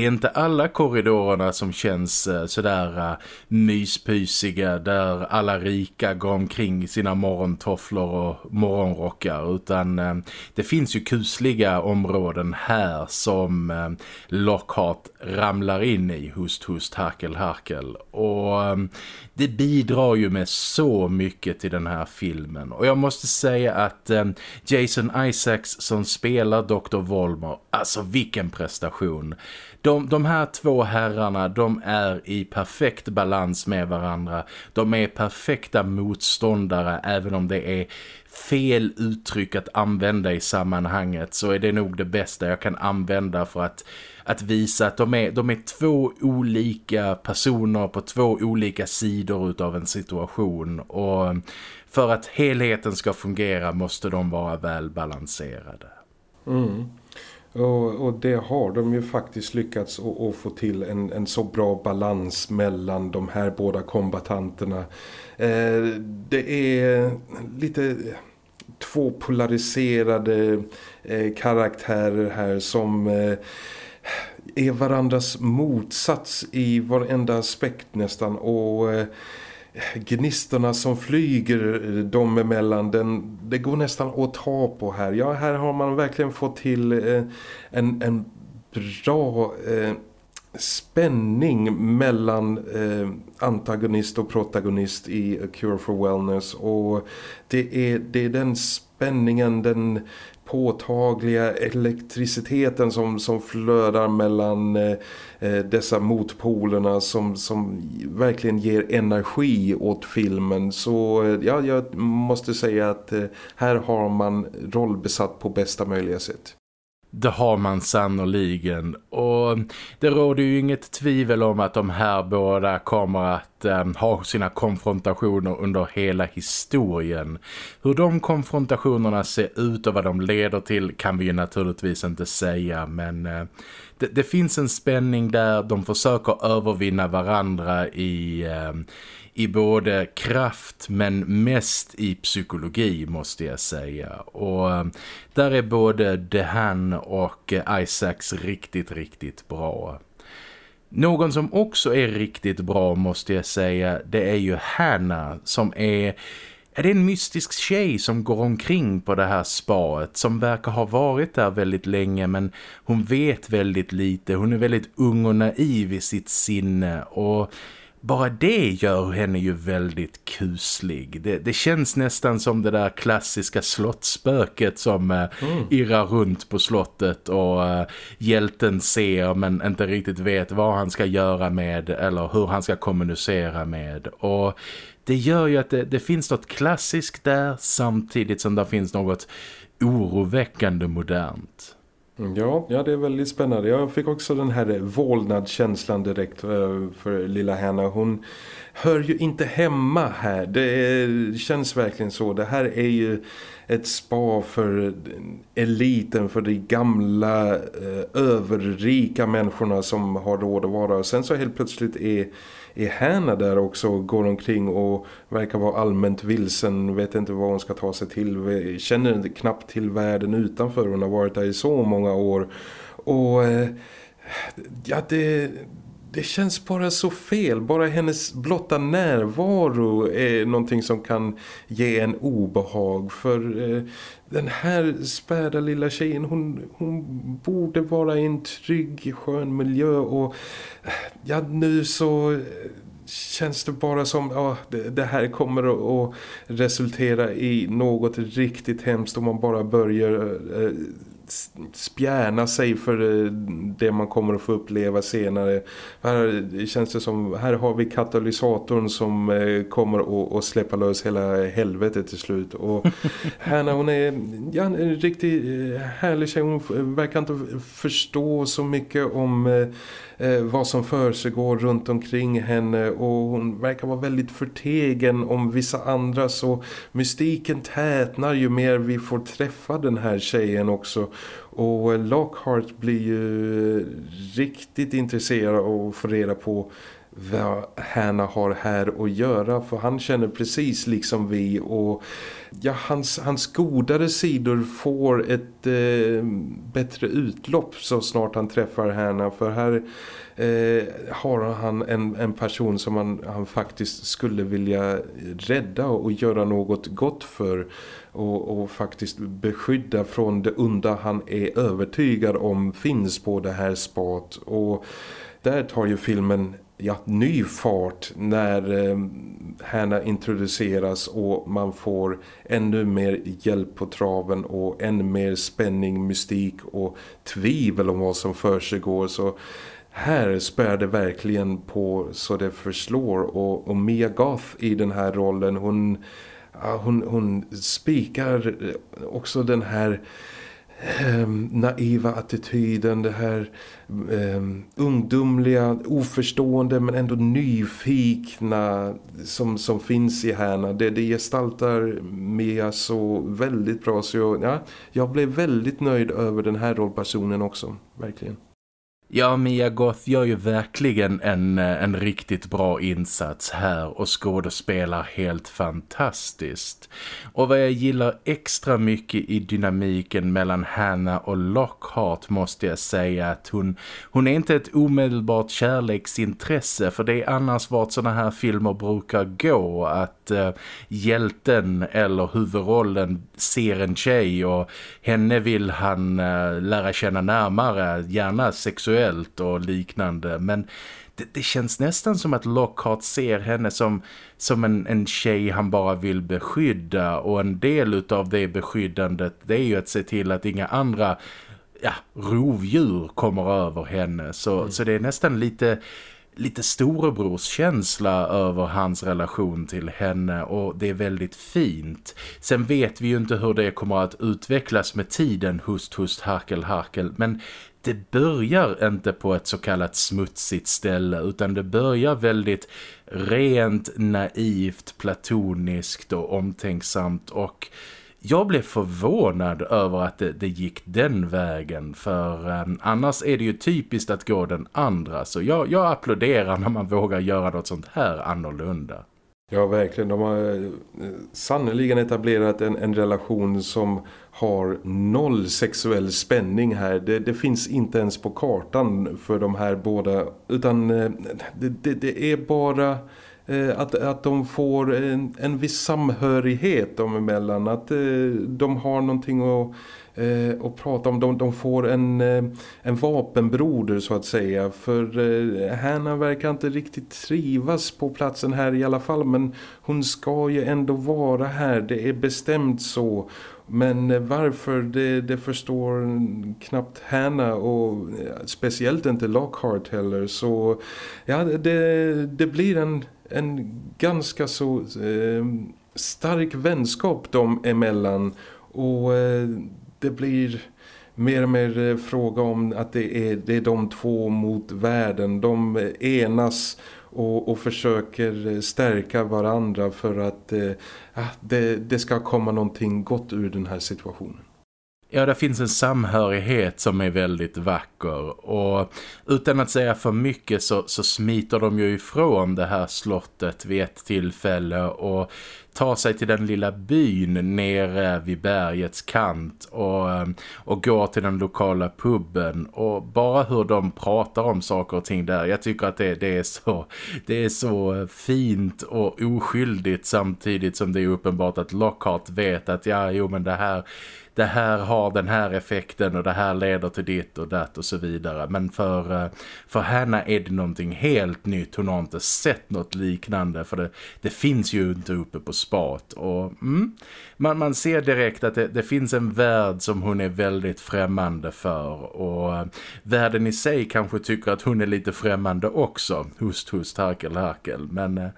det är inte alla korridorerna som känns eh, sådär uh, myspysiga där alla rika går omkring sina morgontofflor och morgonrockar utan uh, det finns ju kusliga områden här som uh, Lockhart ramlar in i. Hust, hust, harkel, harkel. Och um, det bidrar ju med så mycket till den här filmen. Och jag måste säga att Jason Isaacs som spelar Dr. Volmer, alltså vilken prestation de, de här två herrarna, de är i perfekt balans med varandra. De är perfekta motståndare även om det är fel uttryck att använda i sammanhanget så är det nog det bästa jag kan använda för att, att visa att de är, de är två olika personer på två olika sidor utav en situation och för att helheten ska fungera måste de vara väl balanserade. Mm. Och, och, det har de ju faktiskt lyckats att få till en, en så bra balans mellan de här båda kombatanterna. Eh, det är lite två polariserade eh, karaktärer här som eh, är varandras motsats i varenda aspekt nästan och eh, gnistorna som flyger dem emellan den, det går nästan att ta på här. Ja, här har man verkligen fått till eh, en, en bra eh, spänning mellan eh, antagonist och protagonist i A Cure for Wellness och det är, det är den spänningen, den påtagliga elektriciteten som, som flödar mellan eh, eh, dessa motpolerna som, som verkligen ger energi åt filmen. Så eh, ja, jag måste säga att eh, här har man rollbesatt på bästa möjliga sätt. Det har man sannoliken och det råder ju inget tvivel om att de här båda kommer att eh, ha sina konfrontationer under hela historien. Hur de konfrontationerna ser ut och vad de leder till kan vi ju naturligtvis inte säga men eh, det, det, finns en spänning där de försöker övervinna varandra i... Eh, i både kraft men mest i psykologi måste jag säga. Och eh, där är både Dehan och Isaacs riktigt, riktigt bra. Någon som också är riktigt bra måste jag säga, det är ju Hannah som är är det en mystisk tjej som går omkring på det här spaet som verkar ha varit där väldigt länge men hon vet väldigt lite. Hon är väldigt ung och naiv i sitt sinne och bara det gör henne ju väldigt kuslig. Det, det, känns nästan som det där klassiska slottspöket som eh, mm. irrar runt på slottet och uh, hjälten ser men inte riktigt vet vad han ska göra med eller hur han ska kommunicera med. Och det gör ju att det, det finns något klassiskt där samtidigt som det finns något oroväckande modernt. Mm, ja, ja, det är väldigt spännande. Jag fick också den här vålnadskänslan direkt eh, för lilla Hanna. Hon hör ju inte hemma här. Det känns verkligen så. Det här är ju ett spa för eliten, för de gamla eh, överrika människorna som har råd att vara. Och sen så helt plötsligt är är härna där också går omkring och verkar vara allmänt vilsen, vet inte vad hon ska ta sig till, känner knappt till världen utanför, hon har varit där i så många år. Och eh, ja det, det känns bara så fel. Bara hennes blotta närvaro är någonting som kan ge en obehag. För eh, den här späda lilla tjejen, hon, hon borde vara i en trygg, skön miljö. Och eh, ja, nu så eh, känns det bara som ja, det, det här kommer att, att, resultera i något riktigt hemskt om man bara börjar eh, spjärna sig för eh, det man kommer att få uppleva senare. Här känns det som, här har vi katalysatorn som eh, kommer att släppa lös hela helvetet till slut. Och [laughs] Hanna hon är ja, en riktigt eh, härlig tjej. Hon verkar inte förstå så mycket om vad som för sig runt omkring henne och hon verkar vara väldigt förtegen om vissa andra så mystiken tätnar ju mer vi får träffa den här tjejen också och Lockhart blir ju eh, riktigt intresserad av att få reda på vad Hanna har här att göra. För han känner precis liksom vi och ja, hans, hans godare sidor får ett eh, bättre utlopp så snart han träffar Hanna. För här eh, har han en, en person som han, han faktiskt skulle vilja rädda och göra något gott för och, och, faktiskt beskydda från det onda. Han är övertygad om finns på det här spat. Och där tar ju filmen ja, ny fart när eh, Hanna introduceras och man får ännu mer hjälp på traven och ännu mer spänning, mystik och tvivel om vad som för sig går så här spär det verkligen på så det förslår. Och, och Mia Goth i den här rollen hon, hon, hon spikar eh, också den här ehm, naiva attityden, det här um, ungdomliga, oförstående men ändå nyfikna som, som finns i härna. Det, det gestaltar Mia så väldigt bra så jag, ja, jag blev väldigt nöjd över den här rollpersonen också, verkligen. Ja, Mia Goth gör ju verkligen en, eh, en riktigt bra insats här och skådespelar helt fantastiskt. Och vad jag gillar extra mycket i dynamiken mellan Hanna och Lockhart måste jag säga att hon, hon är inte ett omedelbart kärleksintresse för det är annars vart sådana här filmer brukar gå att eh, hjälten eller huvudrollen ser en tjej och henne vill han eh, lära känna närmare, gärna sexuellt sexuellt och liknande. Men det, det, känns nästan som att Lockhart ser henne som, som en, en tjej han bara vill beskydda. Och en del av det beskyddandet det är ju att se till att inga andra ja, rovdjur kommer över henne. Så, mm. så det är nästan lite lite storebrorskänsla över hans relation till henne och det är väldigt fint. Sen vet vi ju inte hur det kommer att utvecklas med tiden, hust, hust, harkel, harkel, men det börjar inte på ett så kallat smutsigt ställe utan det börjar väldigt rent, naivt, platoniskt och omtänksamt och jag blev förvånad över att det, det gick den vägen för eh, annars är det ju typiskt att gå den andra så jag, jag applåderar när man vågar göra något sånt här annorlunda. Ja, verkligen. De har eh, sannoliken etablerat en, en relation som har noll sexuell spänning här. Det, det, finns inte ens på kartan för de här båda. Utan eh, det, det, det är bara Eh, att, att de får en, en viss samhörighet dem emellan. Att eh, de har någonting att eh, och prata om. De, de får en, en vapenbroder så att säga. För Hanna verkar inte riktigt trivas på platsen här i alla fall. Men hon ska ju ändå vara här. Det är bestämt så. Men varför, det, det förstår knappt Hanna och speciellt inte Lockhart heller. Så ja, det, det blir en, en ganska så eh, stark vänskap dem emellan. Och eh, det blir mer och mer eh, fråga om att det är, det är de två mot världen. De eh, enas och, och försöker eh, stärka varandra för att eh, ah, det, det ska komma någonting gott ur den här situationen. Ja, det finns en samhörighet som är väldigt vacker. Och utan att säga för mycket så, så smiter de ju ifrån det här slottet vid ett tillfälle och tar sig till den lilla byn nere vid bergets kant och, och går till den lokala puben. Och bara hur de pratar om saker och ting där, jag tycker att det, det, är, så, det är så fint och oskyldigt samtidigt som det är uppenbart att Lockhart vet att ja, jo men det här det här har den här effekten och det här leder till ditt och datt och så vidare. Men för, eh, för Hanna är det någonting helt nytt. Hon har inte sett något liknande för det, det finns ju inte uppe på spat. Och mm, man, man ser direkt att det, det, finns en värld som hon är väldigt främmande för. Och eh, världen i sig kanske tycker att hon är lite främmande också. Hust, hust, harkel, harkel. Men eh,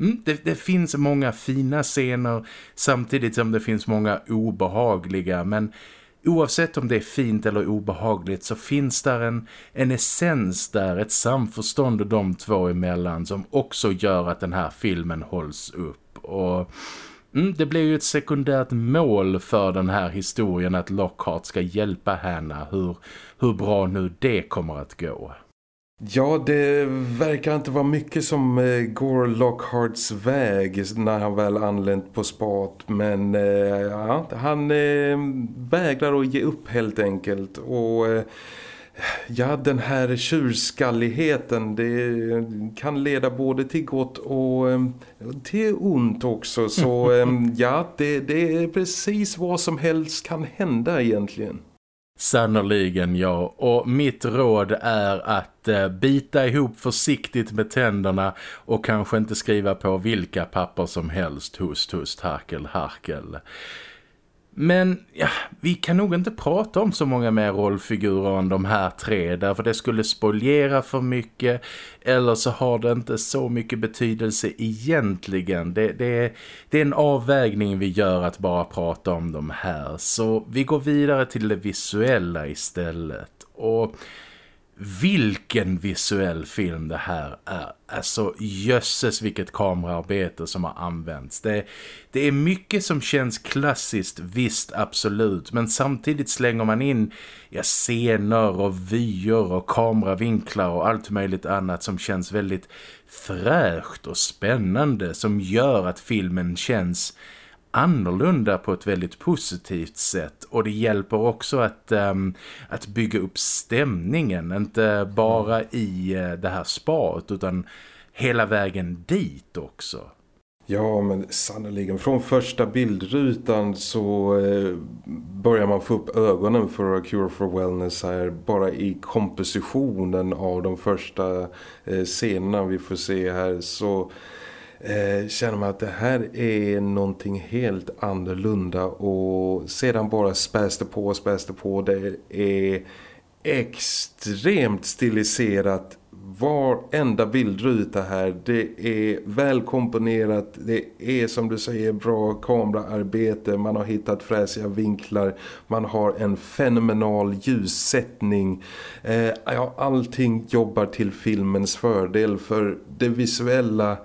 Mm, det, det, finns många fina scener samtidigt som det finns många obehagliga men oavsett om det är fint eller obehagligt så finns där en, en essens där, ett samförstånd de två emellan som också gör att den här filmen hålls upp och... Mm, det blir ju ett sekundärt mål för den här historien att Lockhart ska hjälpa henne hur, hur bra nu det kommer att gå. Ja, det verkar inte vara mycket som eh, går Lockharts väg när han väl anlänt på spat. Men eh, ja, han eh, vägrar att ge upp helt enkelt. Och ja, den här tjurskalligheten det kan leda både till gott och till ont också. Så [laughs] ja, det, det är precis vad som helst kan hända egentligen. Sannoliken ja. Och mitt råd är att eh, bita ihop försiktigt med tänderna och kanske inte skriva på vilka papper som helst. Hust, hust, harkel, harkel. Men ja, vi kan nog inte prata om så många mer rollfigurer än de här tre därför det skulle spoliera för mycket eller så har det inte så mycket betydelse egentligen. Det, det, det är en avvägning vi gör att bara prata om de här så vi går vidare till det visuella istället och vilken visuell film det här är. Alltså jösses vilket kameraarbete som har använts. Det, det är mycket som känns klassiskt, visst absolut. Men samtidigt slänger man in ja, scener och vyer och kameravinklar och allt möjligt annat som känns väldigt fräscht och spännande. Som gör att filmen känns annorlunda på ett väldigt positivt sätt. Och det hjälper också att, um, att bygga upp stämningen. Inte bara i uh, det här spat utan hela vägen dit också. Ja men sannoliken. Från första bildrutan så eh, börjar man få upp ögonen för A Cure for Wellness här bara i kompositionen av de första eh, scenerna vi får se här. Så eh, känner man att det här är någonting helt annorlunda och sedan bara späs det på och späs det på. Det är extremt stiliserat varenda bildruta här. Det är välkomponerat. Det är som du säger bra kameraarbete. Man har hittat fräsiga vinklar. Man har en fenomenal ljussättning. Eh, ja, allting jobbar till filmens fördel för det visuella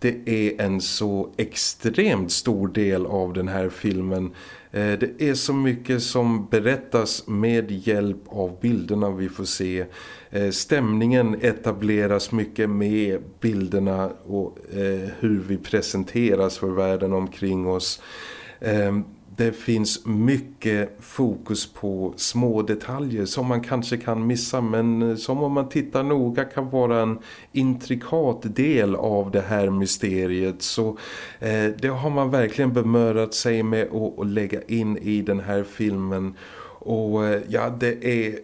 det är en så extremt stor del av den här filmen. Eh, det är så mycket som berättas med hjälp av bilderna vi får se. Eh, stämningen etableras mycket med bilderna och eh, hur vi presenteras för världen omkring oss. Ehm, det finns mycket fokus på små detaljer som man kanske kan missa men eh, som om man tittar noga kan vara en intrikat del av det här mysteriet. Så eh, det har man verkligen bemörat sig med att, lägga in i den här filmen. Och eh, ja det är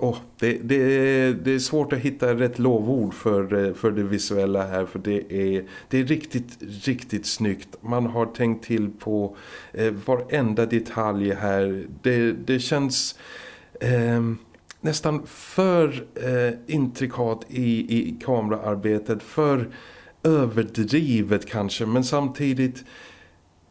Oh, det, det, det är svårt att hitta rätt lovord för, eh, för det visuella här för det är, det är riktigt, riktigt snyggt. Man har tänkt till på eh, varenda detalj här. Det, det känns eh, nästan för eh, intrikat i, i kameraarbetet, för överdrivet kanske men samtidigt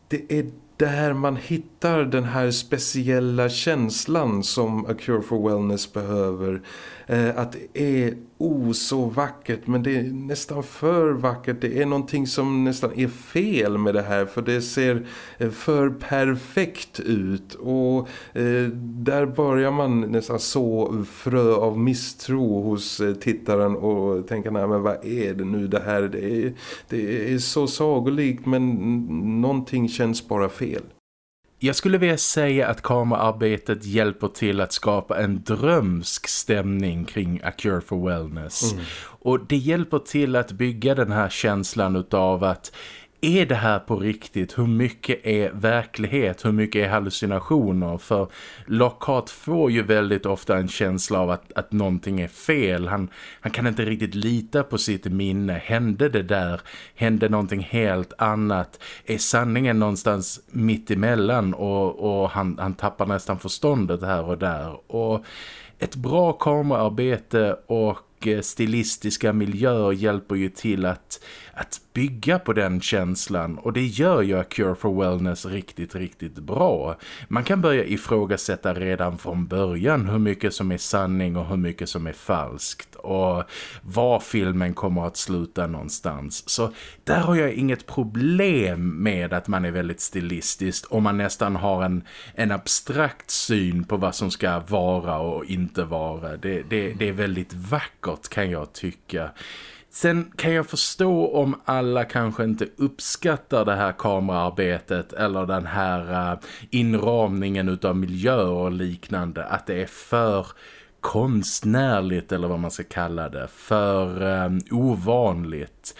det är där man hittar den här speciella känslan som A Cure for Wellness behöver. Eh, att det är oh så vackert men det är nästan för vackert. Det är någonting som nästan är fel med det här för det ser eh, för perfekt ut och eh, där börjar man nästan så frö av misstro hos eh, tittaren och tänka nej men vad är det nu det här? Det är, det är så sagolikt men någonting känns bara fel. Jag skulle vilja säga att kamerarbetet hjälper till att skapa en drömsk stämning kring A Cure for Wellness. Mm. Och det hjälper till att bygga den här känslan av att är det här på riktigt? Hur mycket är verklighet? Hur mycket är hallucinationer? För Lockhart får ju väldigt ofta en känsla av att, att någonting är fel. Han, han kan inte riktigt lita på sitt minne. Hände det där? Hände någonting helt annat? Är sanningen någonstans mitt emellan? Och, och han, han tappar nästan förståndet här och där. Och ett bra kameraarbete och eh, stilistiska miljöer hjälper ju till att, att bygga på den känslan och det gör ju A Cure for Wellness riktigt, riktigt bra. Man kan börja ifrågasätta redan från början hur mycket som är sanning och hur mycket som är falskt och var filmen kommer att sluta någonstans. Så där har jag inget problem med att man är väldigt stilistisk och man nästan har en, en abstrakt syn på vad som ska vara och inte vara. Det, det, det är väldigt vackert kan jag tycka. Sen kan jag förstå om alla kanske inte uppskattar det här kameraarbetet eller den här uh, inramningen utav miljöer och liknande. Att det är för konstnärligt eller vad man ska kalla det. För um, ovanligt.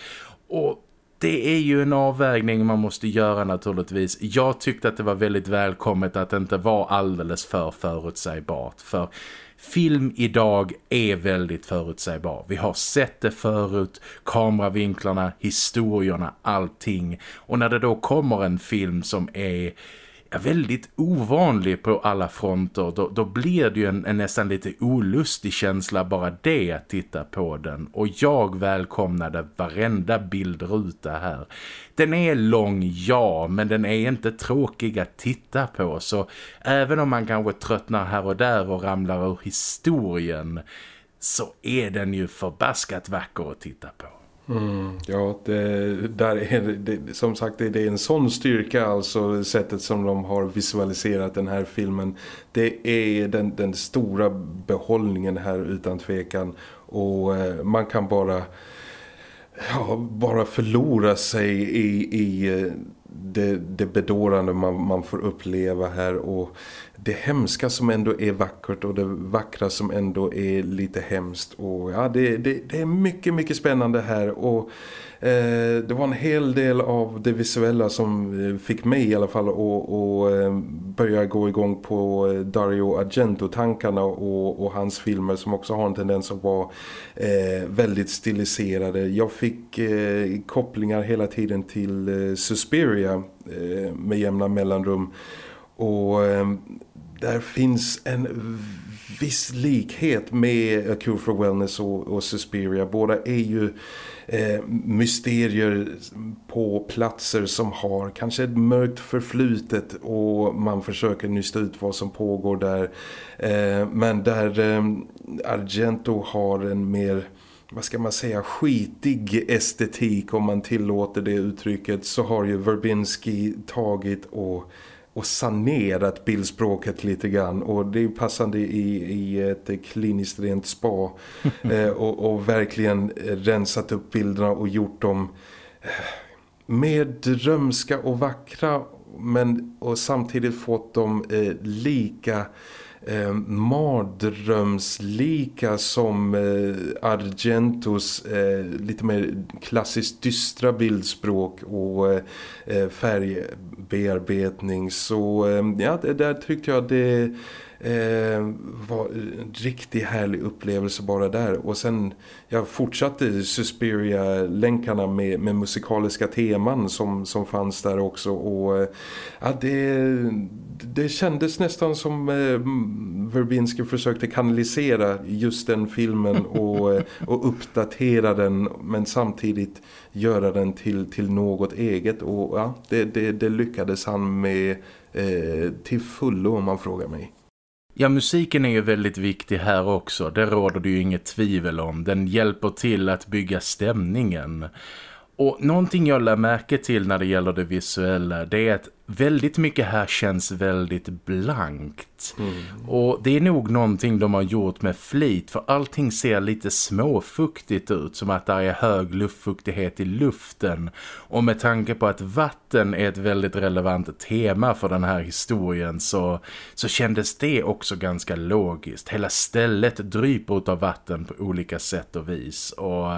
Och det är ju en avvägning man måste göra naturligtvis. Jag tyckte att det var väldigt välkommet att det inte var alldeles för förutsägbart. För film idag är väldigt förutsägbar. Vi har sett det förut, kameravinklarna, historierna, allting. Och när det då kommer en film som är väldigt ovanlig på alla fronter då, då blir det ju en, en, nästan lite olustig känsla bara det att titta på den och jag välkomnade varenda bildruta här. Den är lång, ja, men den är inte tråkig att titta på så även om man kanske tröttnar här och där och ramlar ur historien så är den ju förbaskat vacker att titta på. Mm, ja, det, där är det, som sagt det, är en sån styrka alltså sättet som de har visualiserat den här filmen. Det är den, den stora behållningen här utan tvekan. Och eh, man kan bara ja, bara förlora sig i, i eh, det, det bedårande man, man får uppleva här. Och det hemska som ändå är vackert och det vackra som ändå är lite hemskt. Och ja det, det, det är mycket mycket spännande här. Och eh, det var en hel del av det visuella som eh, fick mig i alla fall att eh, börja gå igång på eh, Dario Argento-tankarna och, och, hans filmer som också har en tendens att vara eh, väldigt stiliserade. Jag fick eh, kopplingar hela tiden till eh, Suspiria med jämna mellanrum. Och där finns en viss likhet med A Cure for Wellness och, och Suspiria. Båda är ju eh, mysterier på platser som har kanske ett mörkt förflutet och man försöker nysta ut vad som pågår där. Eh, men där eh, Argento har en mer vad ska man säga, skitig estetik om man tillåter det uttrycket så har ju Verbinski tagit och och sanerat bildspråket lite grann. Och det är passande i, i ett kliniskt rent spa. [laughs] Eh, och, och, verkligen rensat upp bilderna och gjort dem eh, mer drömska och vackra men och samtidigt fått dem eh, lika eh, mardrömslika som eh, Argentos eh, lite mer klassiskt dystra bildspråk och eh, färgbearbetning. Så eh, ja, där tyckte jag det eh, var en riktigt härlig upplevelse bara där. Och sen jag fortsatte Suspiria-länkarna med, med musikaliska teman som, som fanns där också. Och eh, ja, det, det kändes nästan som eh, Verbinski försökte kanalisera just den filmen [laughs] och, eh, och uppdatera den men samtidigt göra den till, till något eget. Och ja, det, det, det lyckades han med eh, till fullo om man frågar mig. Ja, musiken är ju väldigt viktig här också. Det råder det ju inget tvivel om. Den hjälper till att bygga stämningen. Och någonting jag lär märke till när det gäller det visuella det är att väldigt mycket här känns väldigt blankt. Mm. Och det är nog någonting de har gjort med flit för allting ser lite småfuktigt ut som att det är hög luftfuktighet i luften. Och med tanke på att vatten är ett väldigt relevant tema för den här historien så, så kändes det också ganska logiskt. Hela stället dryper av vatten på olika sätt och vis. Och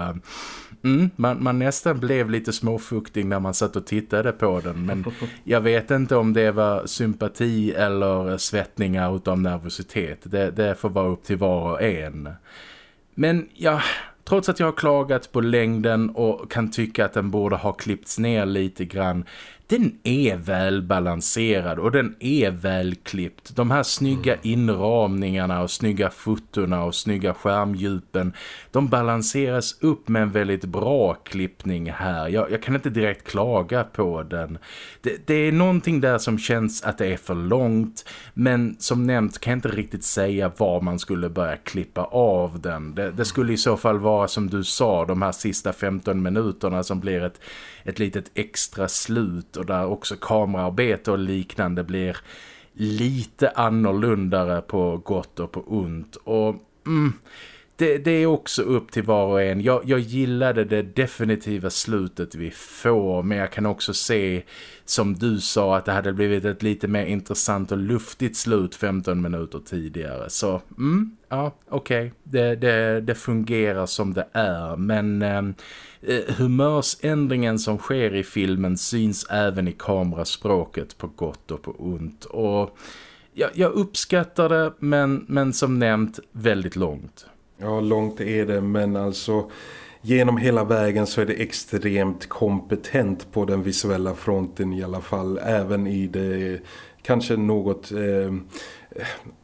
mm, man, man nästan blev lite småfuktig när man satt och tittade på den men [laughs] jag vet vet inte om det var sympati eller svettningar utav nervositet. Det, det får vara upp till var och en. Men ja, trots att jag har klagat på längden och kan tycka att den borde ha klippts ner lite grann den är välbalanserad och den är välklippt. De här snygga mm. inramningarna och snygga fotona och snygga skärmdjupen de balanseras upp med en väldigt bra klippning här. Jag, jag kan inte direkt klaga på den. Det, det, är någonting där som känns att det är för långt men som nämnt kan jag inte riktigt säga var man skulle börja klippa av den. Det, det skulle i så fall vara som du sa de här sista 15 minuterna som blir ett, ett litet extra slut och där också kameraarbete och liknande blir lite annorlundare på gott och på ont. Och mm, det, det, är också upp till var och en. Jag, jag gillade det definitiva slutet vi får men jag kan också se som du sa att det hade blivit ett lite mer intressant och luftigt slut 15 minuter tidigare. Så mm, ja okej, okay. det, det, det, fungerar som det är men ehm, eh, humörsändringen som sker i filmen syns även i kameraspråket på gott och på ont och jag, jag uppskattar det men, men som nämnt väldigt långt. Ja, långt är det men alltså genom hela vägen så är det extremt kompetent på den visuella fronten i alla fall. Även i det kanske något eh,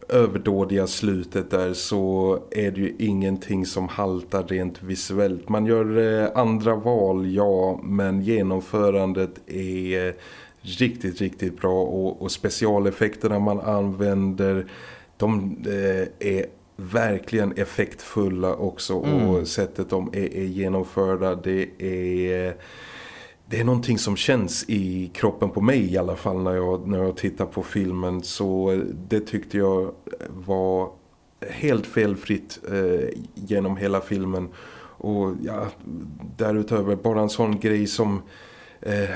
överdådiga slutet där så är det ju ingenting som haltar rent visuellt. Man gör eh, andra val, ja, men genomförandet är eh, riktigt, riktigt bra och, och specialeffekterna man använder de eh, är verkligen effektfulla också mm. och sättet de är, är genomförda det är det är någonting som känns i kroppen på mig i alla fall när jag, när jag tittar på filmen så det tyckte jag var helt felfritt eh, genom hela filmen och ja, därutöver bara en sån grej som eh,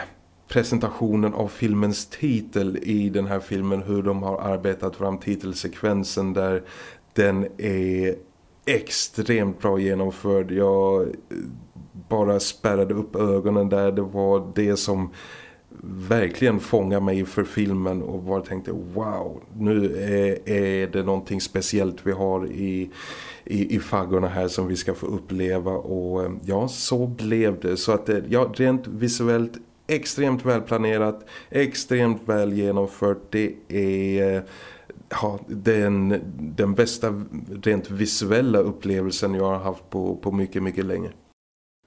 presentationen av filmens titel i den här filmen hur de har arbetat fram titelsekvensen där den är extremt bra genomförd. Jag bara spärrade upp ögonen där. Det var det som verkligen fångade mig för filmen och bara tänkte wow, nu är, är det någonting speciellt vi har i, i, i faggorna här som vi ska få uppleva och eh, ja, så blev det. Så att eh, ja, rent visuellt extremt välplanerat, extremt väl genomfört. Det är eh, ja, den, den bästa rent visuella upplevelsen jag har haft på, på mycket, mycket länge.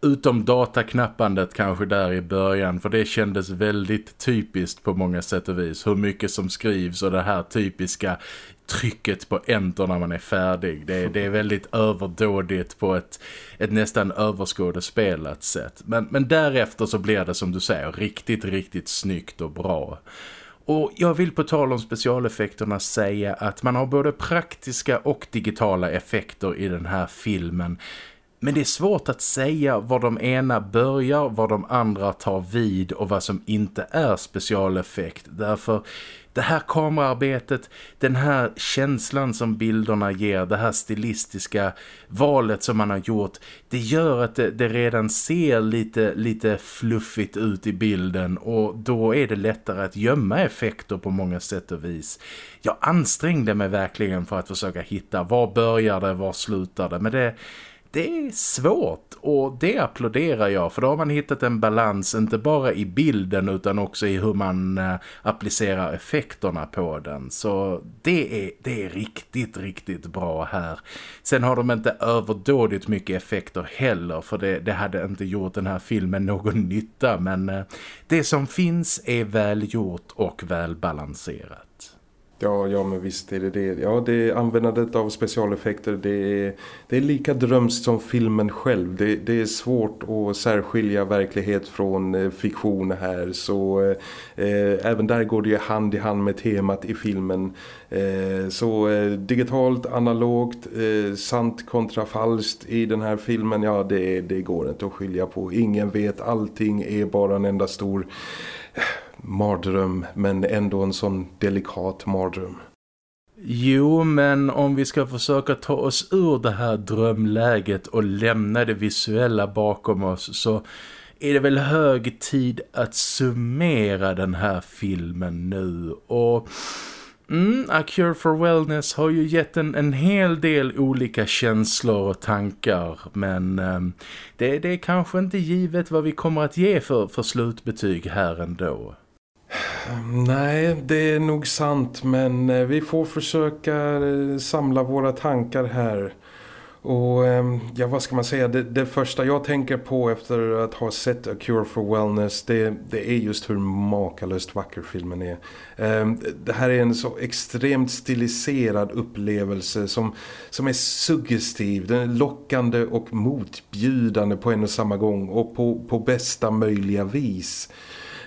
Utom dataknappandet kanske där i början för det kändes väldigt typiskt på många sätt och vis. Hur mycket som skrivs och det här typiska trycket på enter när man är färdig. Det, det är väldigt överdådigt på ett, ett nästan överskådespelat sätt. Men, men därefter så blir det som du säger riktigt, riktigt snyggt och bra. Och jag vill på tal om specialeffekterna säga att man har både praktiska och digitala effekter i den här filmen. Men det är svårt att säga var de ena börjar, var de andra tar vid och vad som inte är specialeffekt. Därför det här kamerarbetet, den här känslan som bilderna ger, det här stilistiska valet som man har gjort, det gör att det, det, redan ser lite, lite fluffigt ut i bilden och då är det lättare att gömma effekter på många sätt och vis. Jag ansträngde mig verkligen för att försöka hitta var börjar det, var slutar det, men det det är svårt och det applåderar jag för då har man hittat en balans inte bara i bilden utan också i hur man eh, applicerar effekterna på den. Så det är, det är riktigt, riktigt bra här. Sen har de inte överdådigt mycket effekter heller för det, det hade inte gjort den här filmen någon nytta men eh, det som finns är välgjort och välbalanserat. Ja, ja men visst är det det. Ja, det användandet av specialeffekter det är, det är lika drömst som filmen själv. Det, det är svårt att särskilja verklighet från eh, fiktion här. Så eh, eh även där går det hand i hand med temat i filmen. Eh, så eh, digitalt, analogt, eh, sant kontra falskt i den här filmen. Ja, det, det går inte att skilja på. Ingen vet, allting är bara en enda stor eh, mardröm men ändå en sån delikat mardröm. Jo, men om vi ska försöka ta oss ur det här drömläget och lämna det visuella bakom oss så är det väl hög tid att summera den här filmen nu och... Mm, A Cure for Wellness har ju gett en, en hel del olika känslor och tankar men eh, det, det är kanske inte givet vad vi kommer att ge för, för slutbetyg här ändå. Nej, det är nog sant men eh, vi får försöka eh, samla våra tankar här. Och ehm, ja, vad ska man säga? Det, det, första jag tänker på efter att ha sett A Cure for Wellness det, det är just hur makalöst vacker filmen är. Ehm, det här är en så extremt stiliserad upplevelse som, som är suggestiv, den är lockande och motbjudande på en och samma gång och på, på bästa möjliga vis.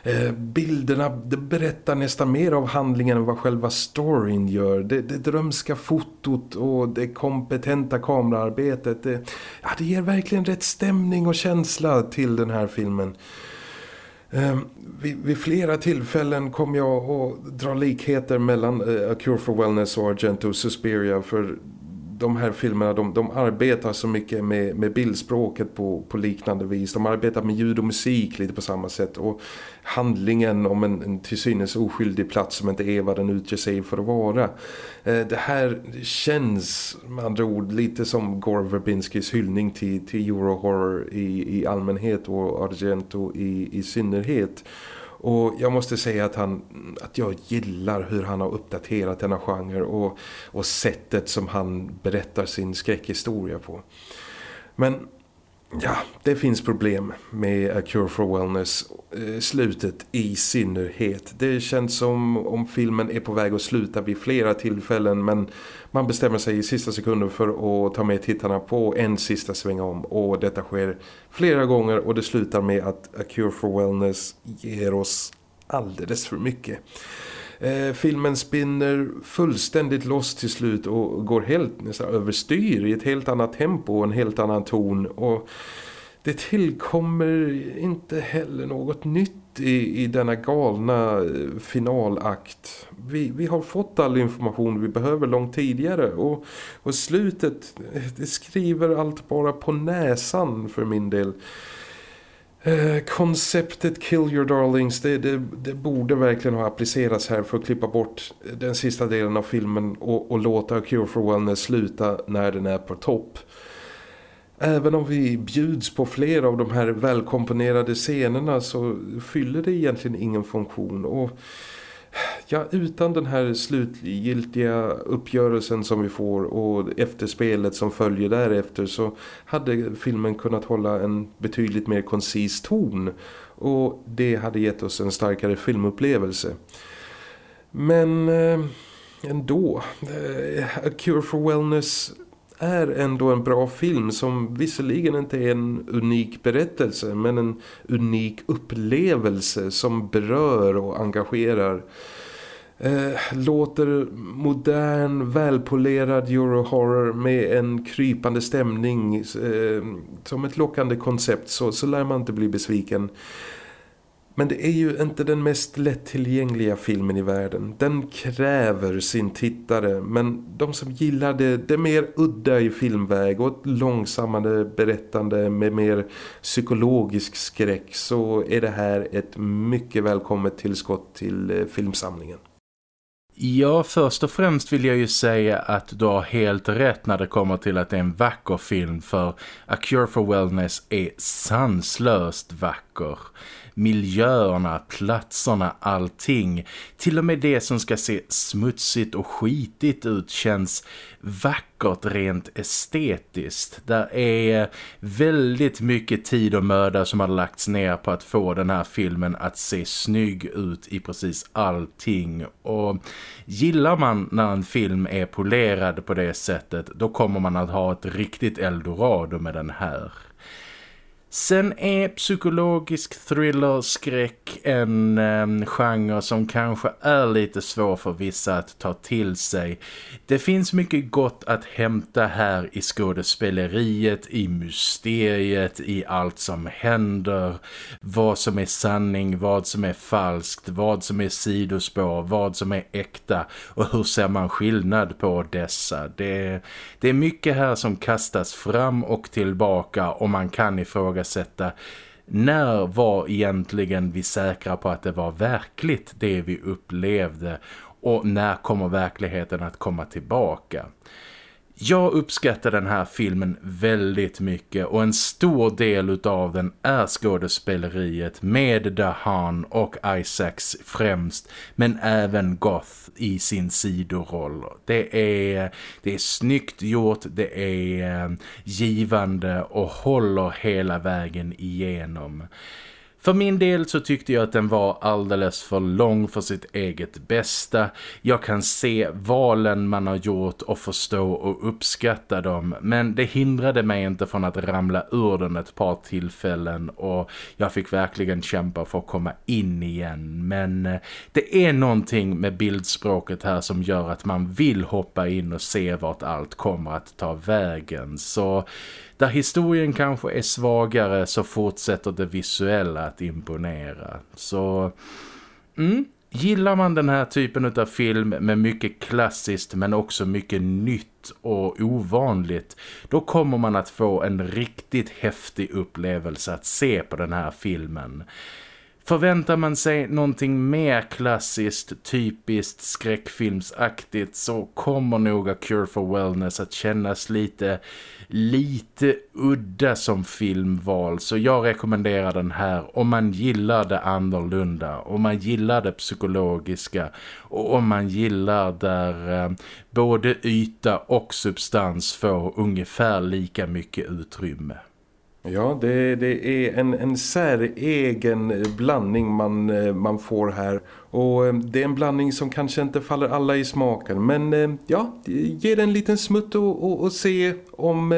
Eh, bilderna det berättar nästan mer av handlingen än vad själva storyn gör. Det, det drömska fotot och det kompetenta kameraarbetet. Det, ja, det ger verkligen rätt stämning och känsla till den här filmen. Eh, vid, vid, flera tillfällen kom jag att dra likheter mellan eh, A Cure for Wellness och Argento Suspiria för de här filmerna de, de arbetar så mycket med, med bildspråket på, på liknande vis. De arbetar med ljud och musik lite på samma sätt och handlingen om en, en till synes oskyldig plats som inte är vad den utger sig för att vara. Eh, det här känns med andra ord lite som Gore Verbinskis hyllning till, till Eurohorror i, i allmänhet och Argento i, i synnerhet. Och jag måste säga att, han, att jag gillar hur han har uppdaterat denna genre och, och sättet som han berättar sin skräckhistoria på. Men Ja, det finns problem med A Cure for Wellness eh, slutet i synnerhet. Det känns som om filmen är på väg att sluta vid flera tillfällen men man bestämmer sig i sista sekunden för att ta med tittarna på en sista sväng om och detta sker flera gånger och det slutar med att A Cure for Wellness ger oss alldeles för mycket. Eh, filmen spinner fullständigt loss till slut och går helt nästan överstyr i ett helt annat tempo och en helt annan ton och det tillkommer inte heller något nytt i, i denna galna eh, finalakt. Vi, vi har fått all information vi behöver långt tidigare och, och slutet eh, det skriver allt bara på näsan för min del. Eh, konceptet Kill Your Darlings det, det, det, borde verkligen ha applicerats här för att klippa bort den sista delen av filmen och, och låta Cure for Wellness sluta när den är på topp. Även om vi bjuds på flera av de här välkomponerade scenerna så fyller det egentligen ingen funktion och ja, utan den här slutgiltiga uppgörelsen som vi får och efterspelet som följer därefter så hade filmen kunnat hålla en betydligt mer koncis ton och det hade gett oss en starkare filmupplevelse. Men eh, ändå, eh, A Cure for Wellness är ändå en bra film som visserligen inte är en unik berättelse men en unik upplevelse som berör och engagerar. eh, låter modern, välpolerad Eurohorror med en krypande stämning eh, som ett lockande koncept så, så lär man inte bli besviken. Men det är ju inte den mest lättillgängliga filmen i världen. Den kräver sin tittare men de som gillar det, det mer udda i filmväg och ett långsammare berättande med mer psykologisk skräck så är det här ett mycket välkommet tillskott till eh, filmsamlingen. Ja, först och främst vill jag ju säga att du har helt rätt när det kommer till att det är en vacker film för A Cure for Wellness är sanslöst vacker miljöerna, platserna, allting. Till och med det som ska se smutsigt och skitigt ut känns vackert rent estetiskt. Där är väldigt mycket tid och möda som har lagts ner på att få den här filmen att se snygg ut i precis allting. Och gillar man när en film är polerad på det sättet då kommer man att ha ett riktigt eldorado med den här. Sen är psykologisk thriller skräck en eh, genre som kanske är lite svår för vissa att ta till sig. Det finns mycket gott att hämta här i skådespeleriet, i mysteriet, i allt som händer. Vad som är sanning, vad som är falskt, vad som är sidospår, vad som är äkta och hur ser man skillnad på dessa. Det, det är mycket här som kastas fram och tillbaka och man kan ifrågasätta ifrågasätta när var egentligen vi säkra på att det var verkligt det vi upplevde och när kommer verkligheten att komma tillbaka? Jag uppskattar den här filmen väldigt mycket och en stor del av den är skådespeleriet med Dahan och Isaacs främst men även Goth i sin sidoroll. Det är, det är snyggt gjort, det är eh, givande och håller hela vägen igenom. För min del så tyckte jag att den var alldeles för lång för sitt eget bästa. Jag kan se valen man har gjort och förstå och uppskatta dem. Men det hindrade mig inte från att ramla ur den ett par tillfällen och jag fick verkligen kämpa för att komma in igen. Men eh, det är någonting med bildspråket här som gör att man vill hoppa in och se vart allt kommer att ta vägen. Så där historien kanske är svagare så fortsätter det visuella att imponera. Så, mm, gillar man den här typen av film med mycket klassiskt men också mycket nytt och ovanligt då kommer man att få en riktigt häftig upplevelse att se på den här filmen. Förväntar man sig någonting mer klassiskt, typiskt, skräckfilmsaktigt så kommer nog A Cure for Wellness att kännas lite, lite udda som filmval. Så jag rekommenderar den här om man gillar det annorlunda, om man gillar det psykologiska och om man gillar där eh, både yta och substans får ungefär lika mycket utrymme. Ja, det, det är en, en säregen blandning man, eh, man får här. Och eh, det är en blandning som kanske inte faller alla i smaken. Men eh, ja, ge den en liten smutt och, och, och se om,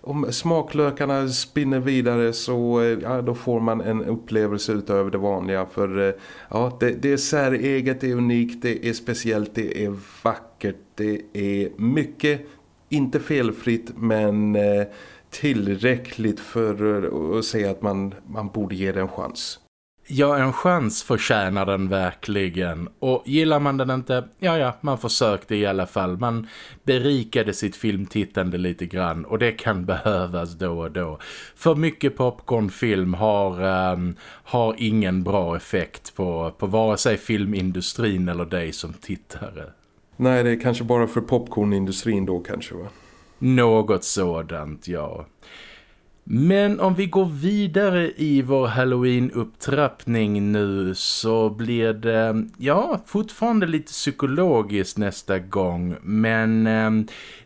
om smaklökarna spinner vidare så ja, då får man en upplevelse utöver det vanliga. För ja, det, det är säreget, det är unikt, det är speciellt, det är vackert. Det är mycket, inte felfritt men tillräckligt för att säga att man, man borde ge den en chans. Ja, en chans förtjänar den verkligen. Och gillar man den inte, ja ja, man försökte i alla fall. Man berikade sitt filmtittande lite grann och det kan [laughs] behövas då och då. För mycket popcornfilm har, um, har ingen bra effekt på, på vare sig filmindustrin eller dig som tittare. Nej, det är kanske bara för popcornindustrin då kanske va? Något sådant, ja. Men om vi går vidare i vår Halloween-upptrappning nu så blir det, ja, fortfarande lite psykologiskt nästa gång. Men eh,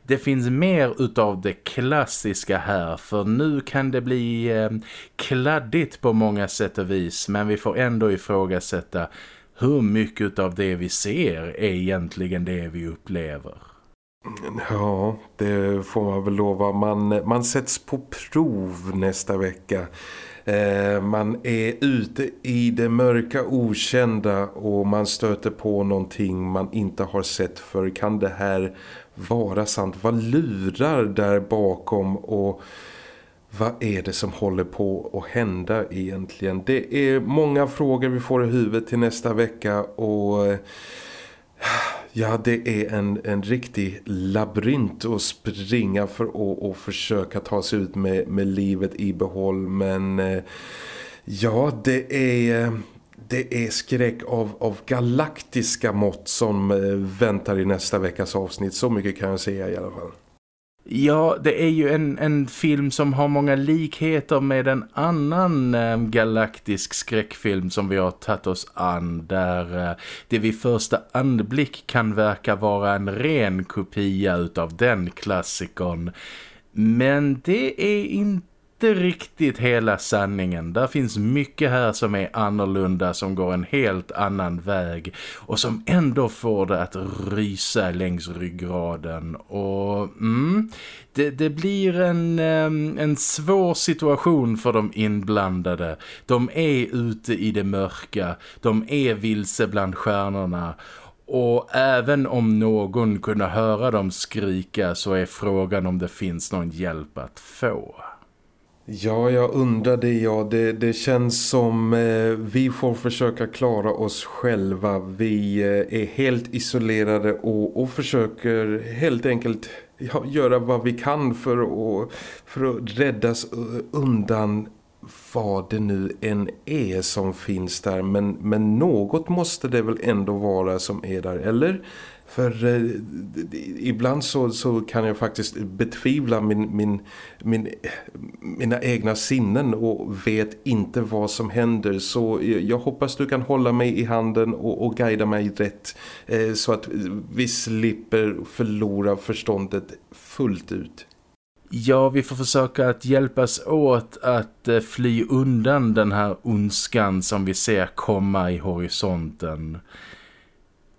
det finns mer utav det klassiska här för nu kan det bli eh, kladdigt på många sätt och vis. Men vi får ändå ifrågasätta hur mycket av det vi ser är egentligen det vi upplever. Ja, det får man väl lova. Man, man sätts på prov nästa vecka. Eh, man är ute i det mörka okända och man stöter på någonting man inte har sett för. Kan det här vara sant? Vad lurar där bakom och vad är det som håller på att hända egentligen? Det är många frågor vi får i huvudet till nästa vecka och eh, Ja, det är en, en riktig labyrint att springa för att och försöka ta sig ut med, med livet i behåll. Men eh, ja, det är, eh, det är skräck av, av galaktiska mått som eh, väntar i nästa veckas avsnitt. Så mycket kan jag säga i alla fall. Ja, det är ju en, en film som har många likheter med en annan eh, galaktisk skräckfilm som vi har tagit oss an där eh, det vid första anblick kan verka vara en ren kopia utav den klassikern. Men det är inte inte riktigt hela sanningen. Där finns mycket här som är annorlunda, som går en helt annan väg och som ändå får det att rysa längs ryggraden. Och mm, det, det, blir en, en svår situation för de inblandade. De är ute i det mörka, de är vilse bland stjärnorna och även om någon kunde höra dem skrika så är frågan om det finns någon hjälp att få. Ja, jag undrar det, ja. Det, det känns som eh, vi får försöka klara oss själva. Vi eh, är helt isolerade och, och försöker helt enkelt ja, göra vad vi kan för att, för att räddas eh, undan vad det nu än är som finns där. Men, men något måste det väl ändå vara som är där, eller? För eh, ibland så, så kan jag faktiskt betvivla min, min, min, mina egna sinnen och vet inte vad som händer. Så jag hoppas du kan hålla mig i handen och, och guida mig rätt eh, så att vi slipper förlora förståndet fullt ut. Ja, vi får försöka att hjälpas åt att eh, fly undan den här ondskan som vi ser komma i horisonten.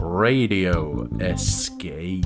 Radio Escape.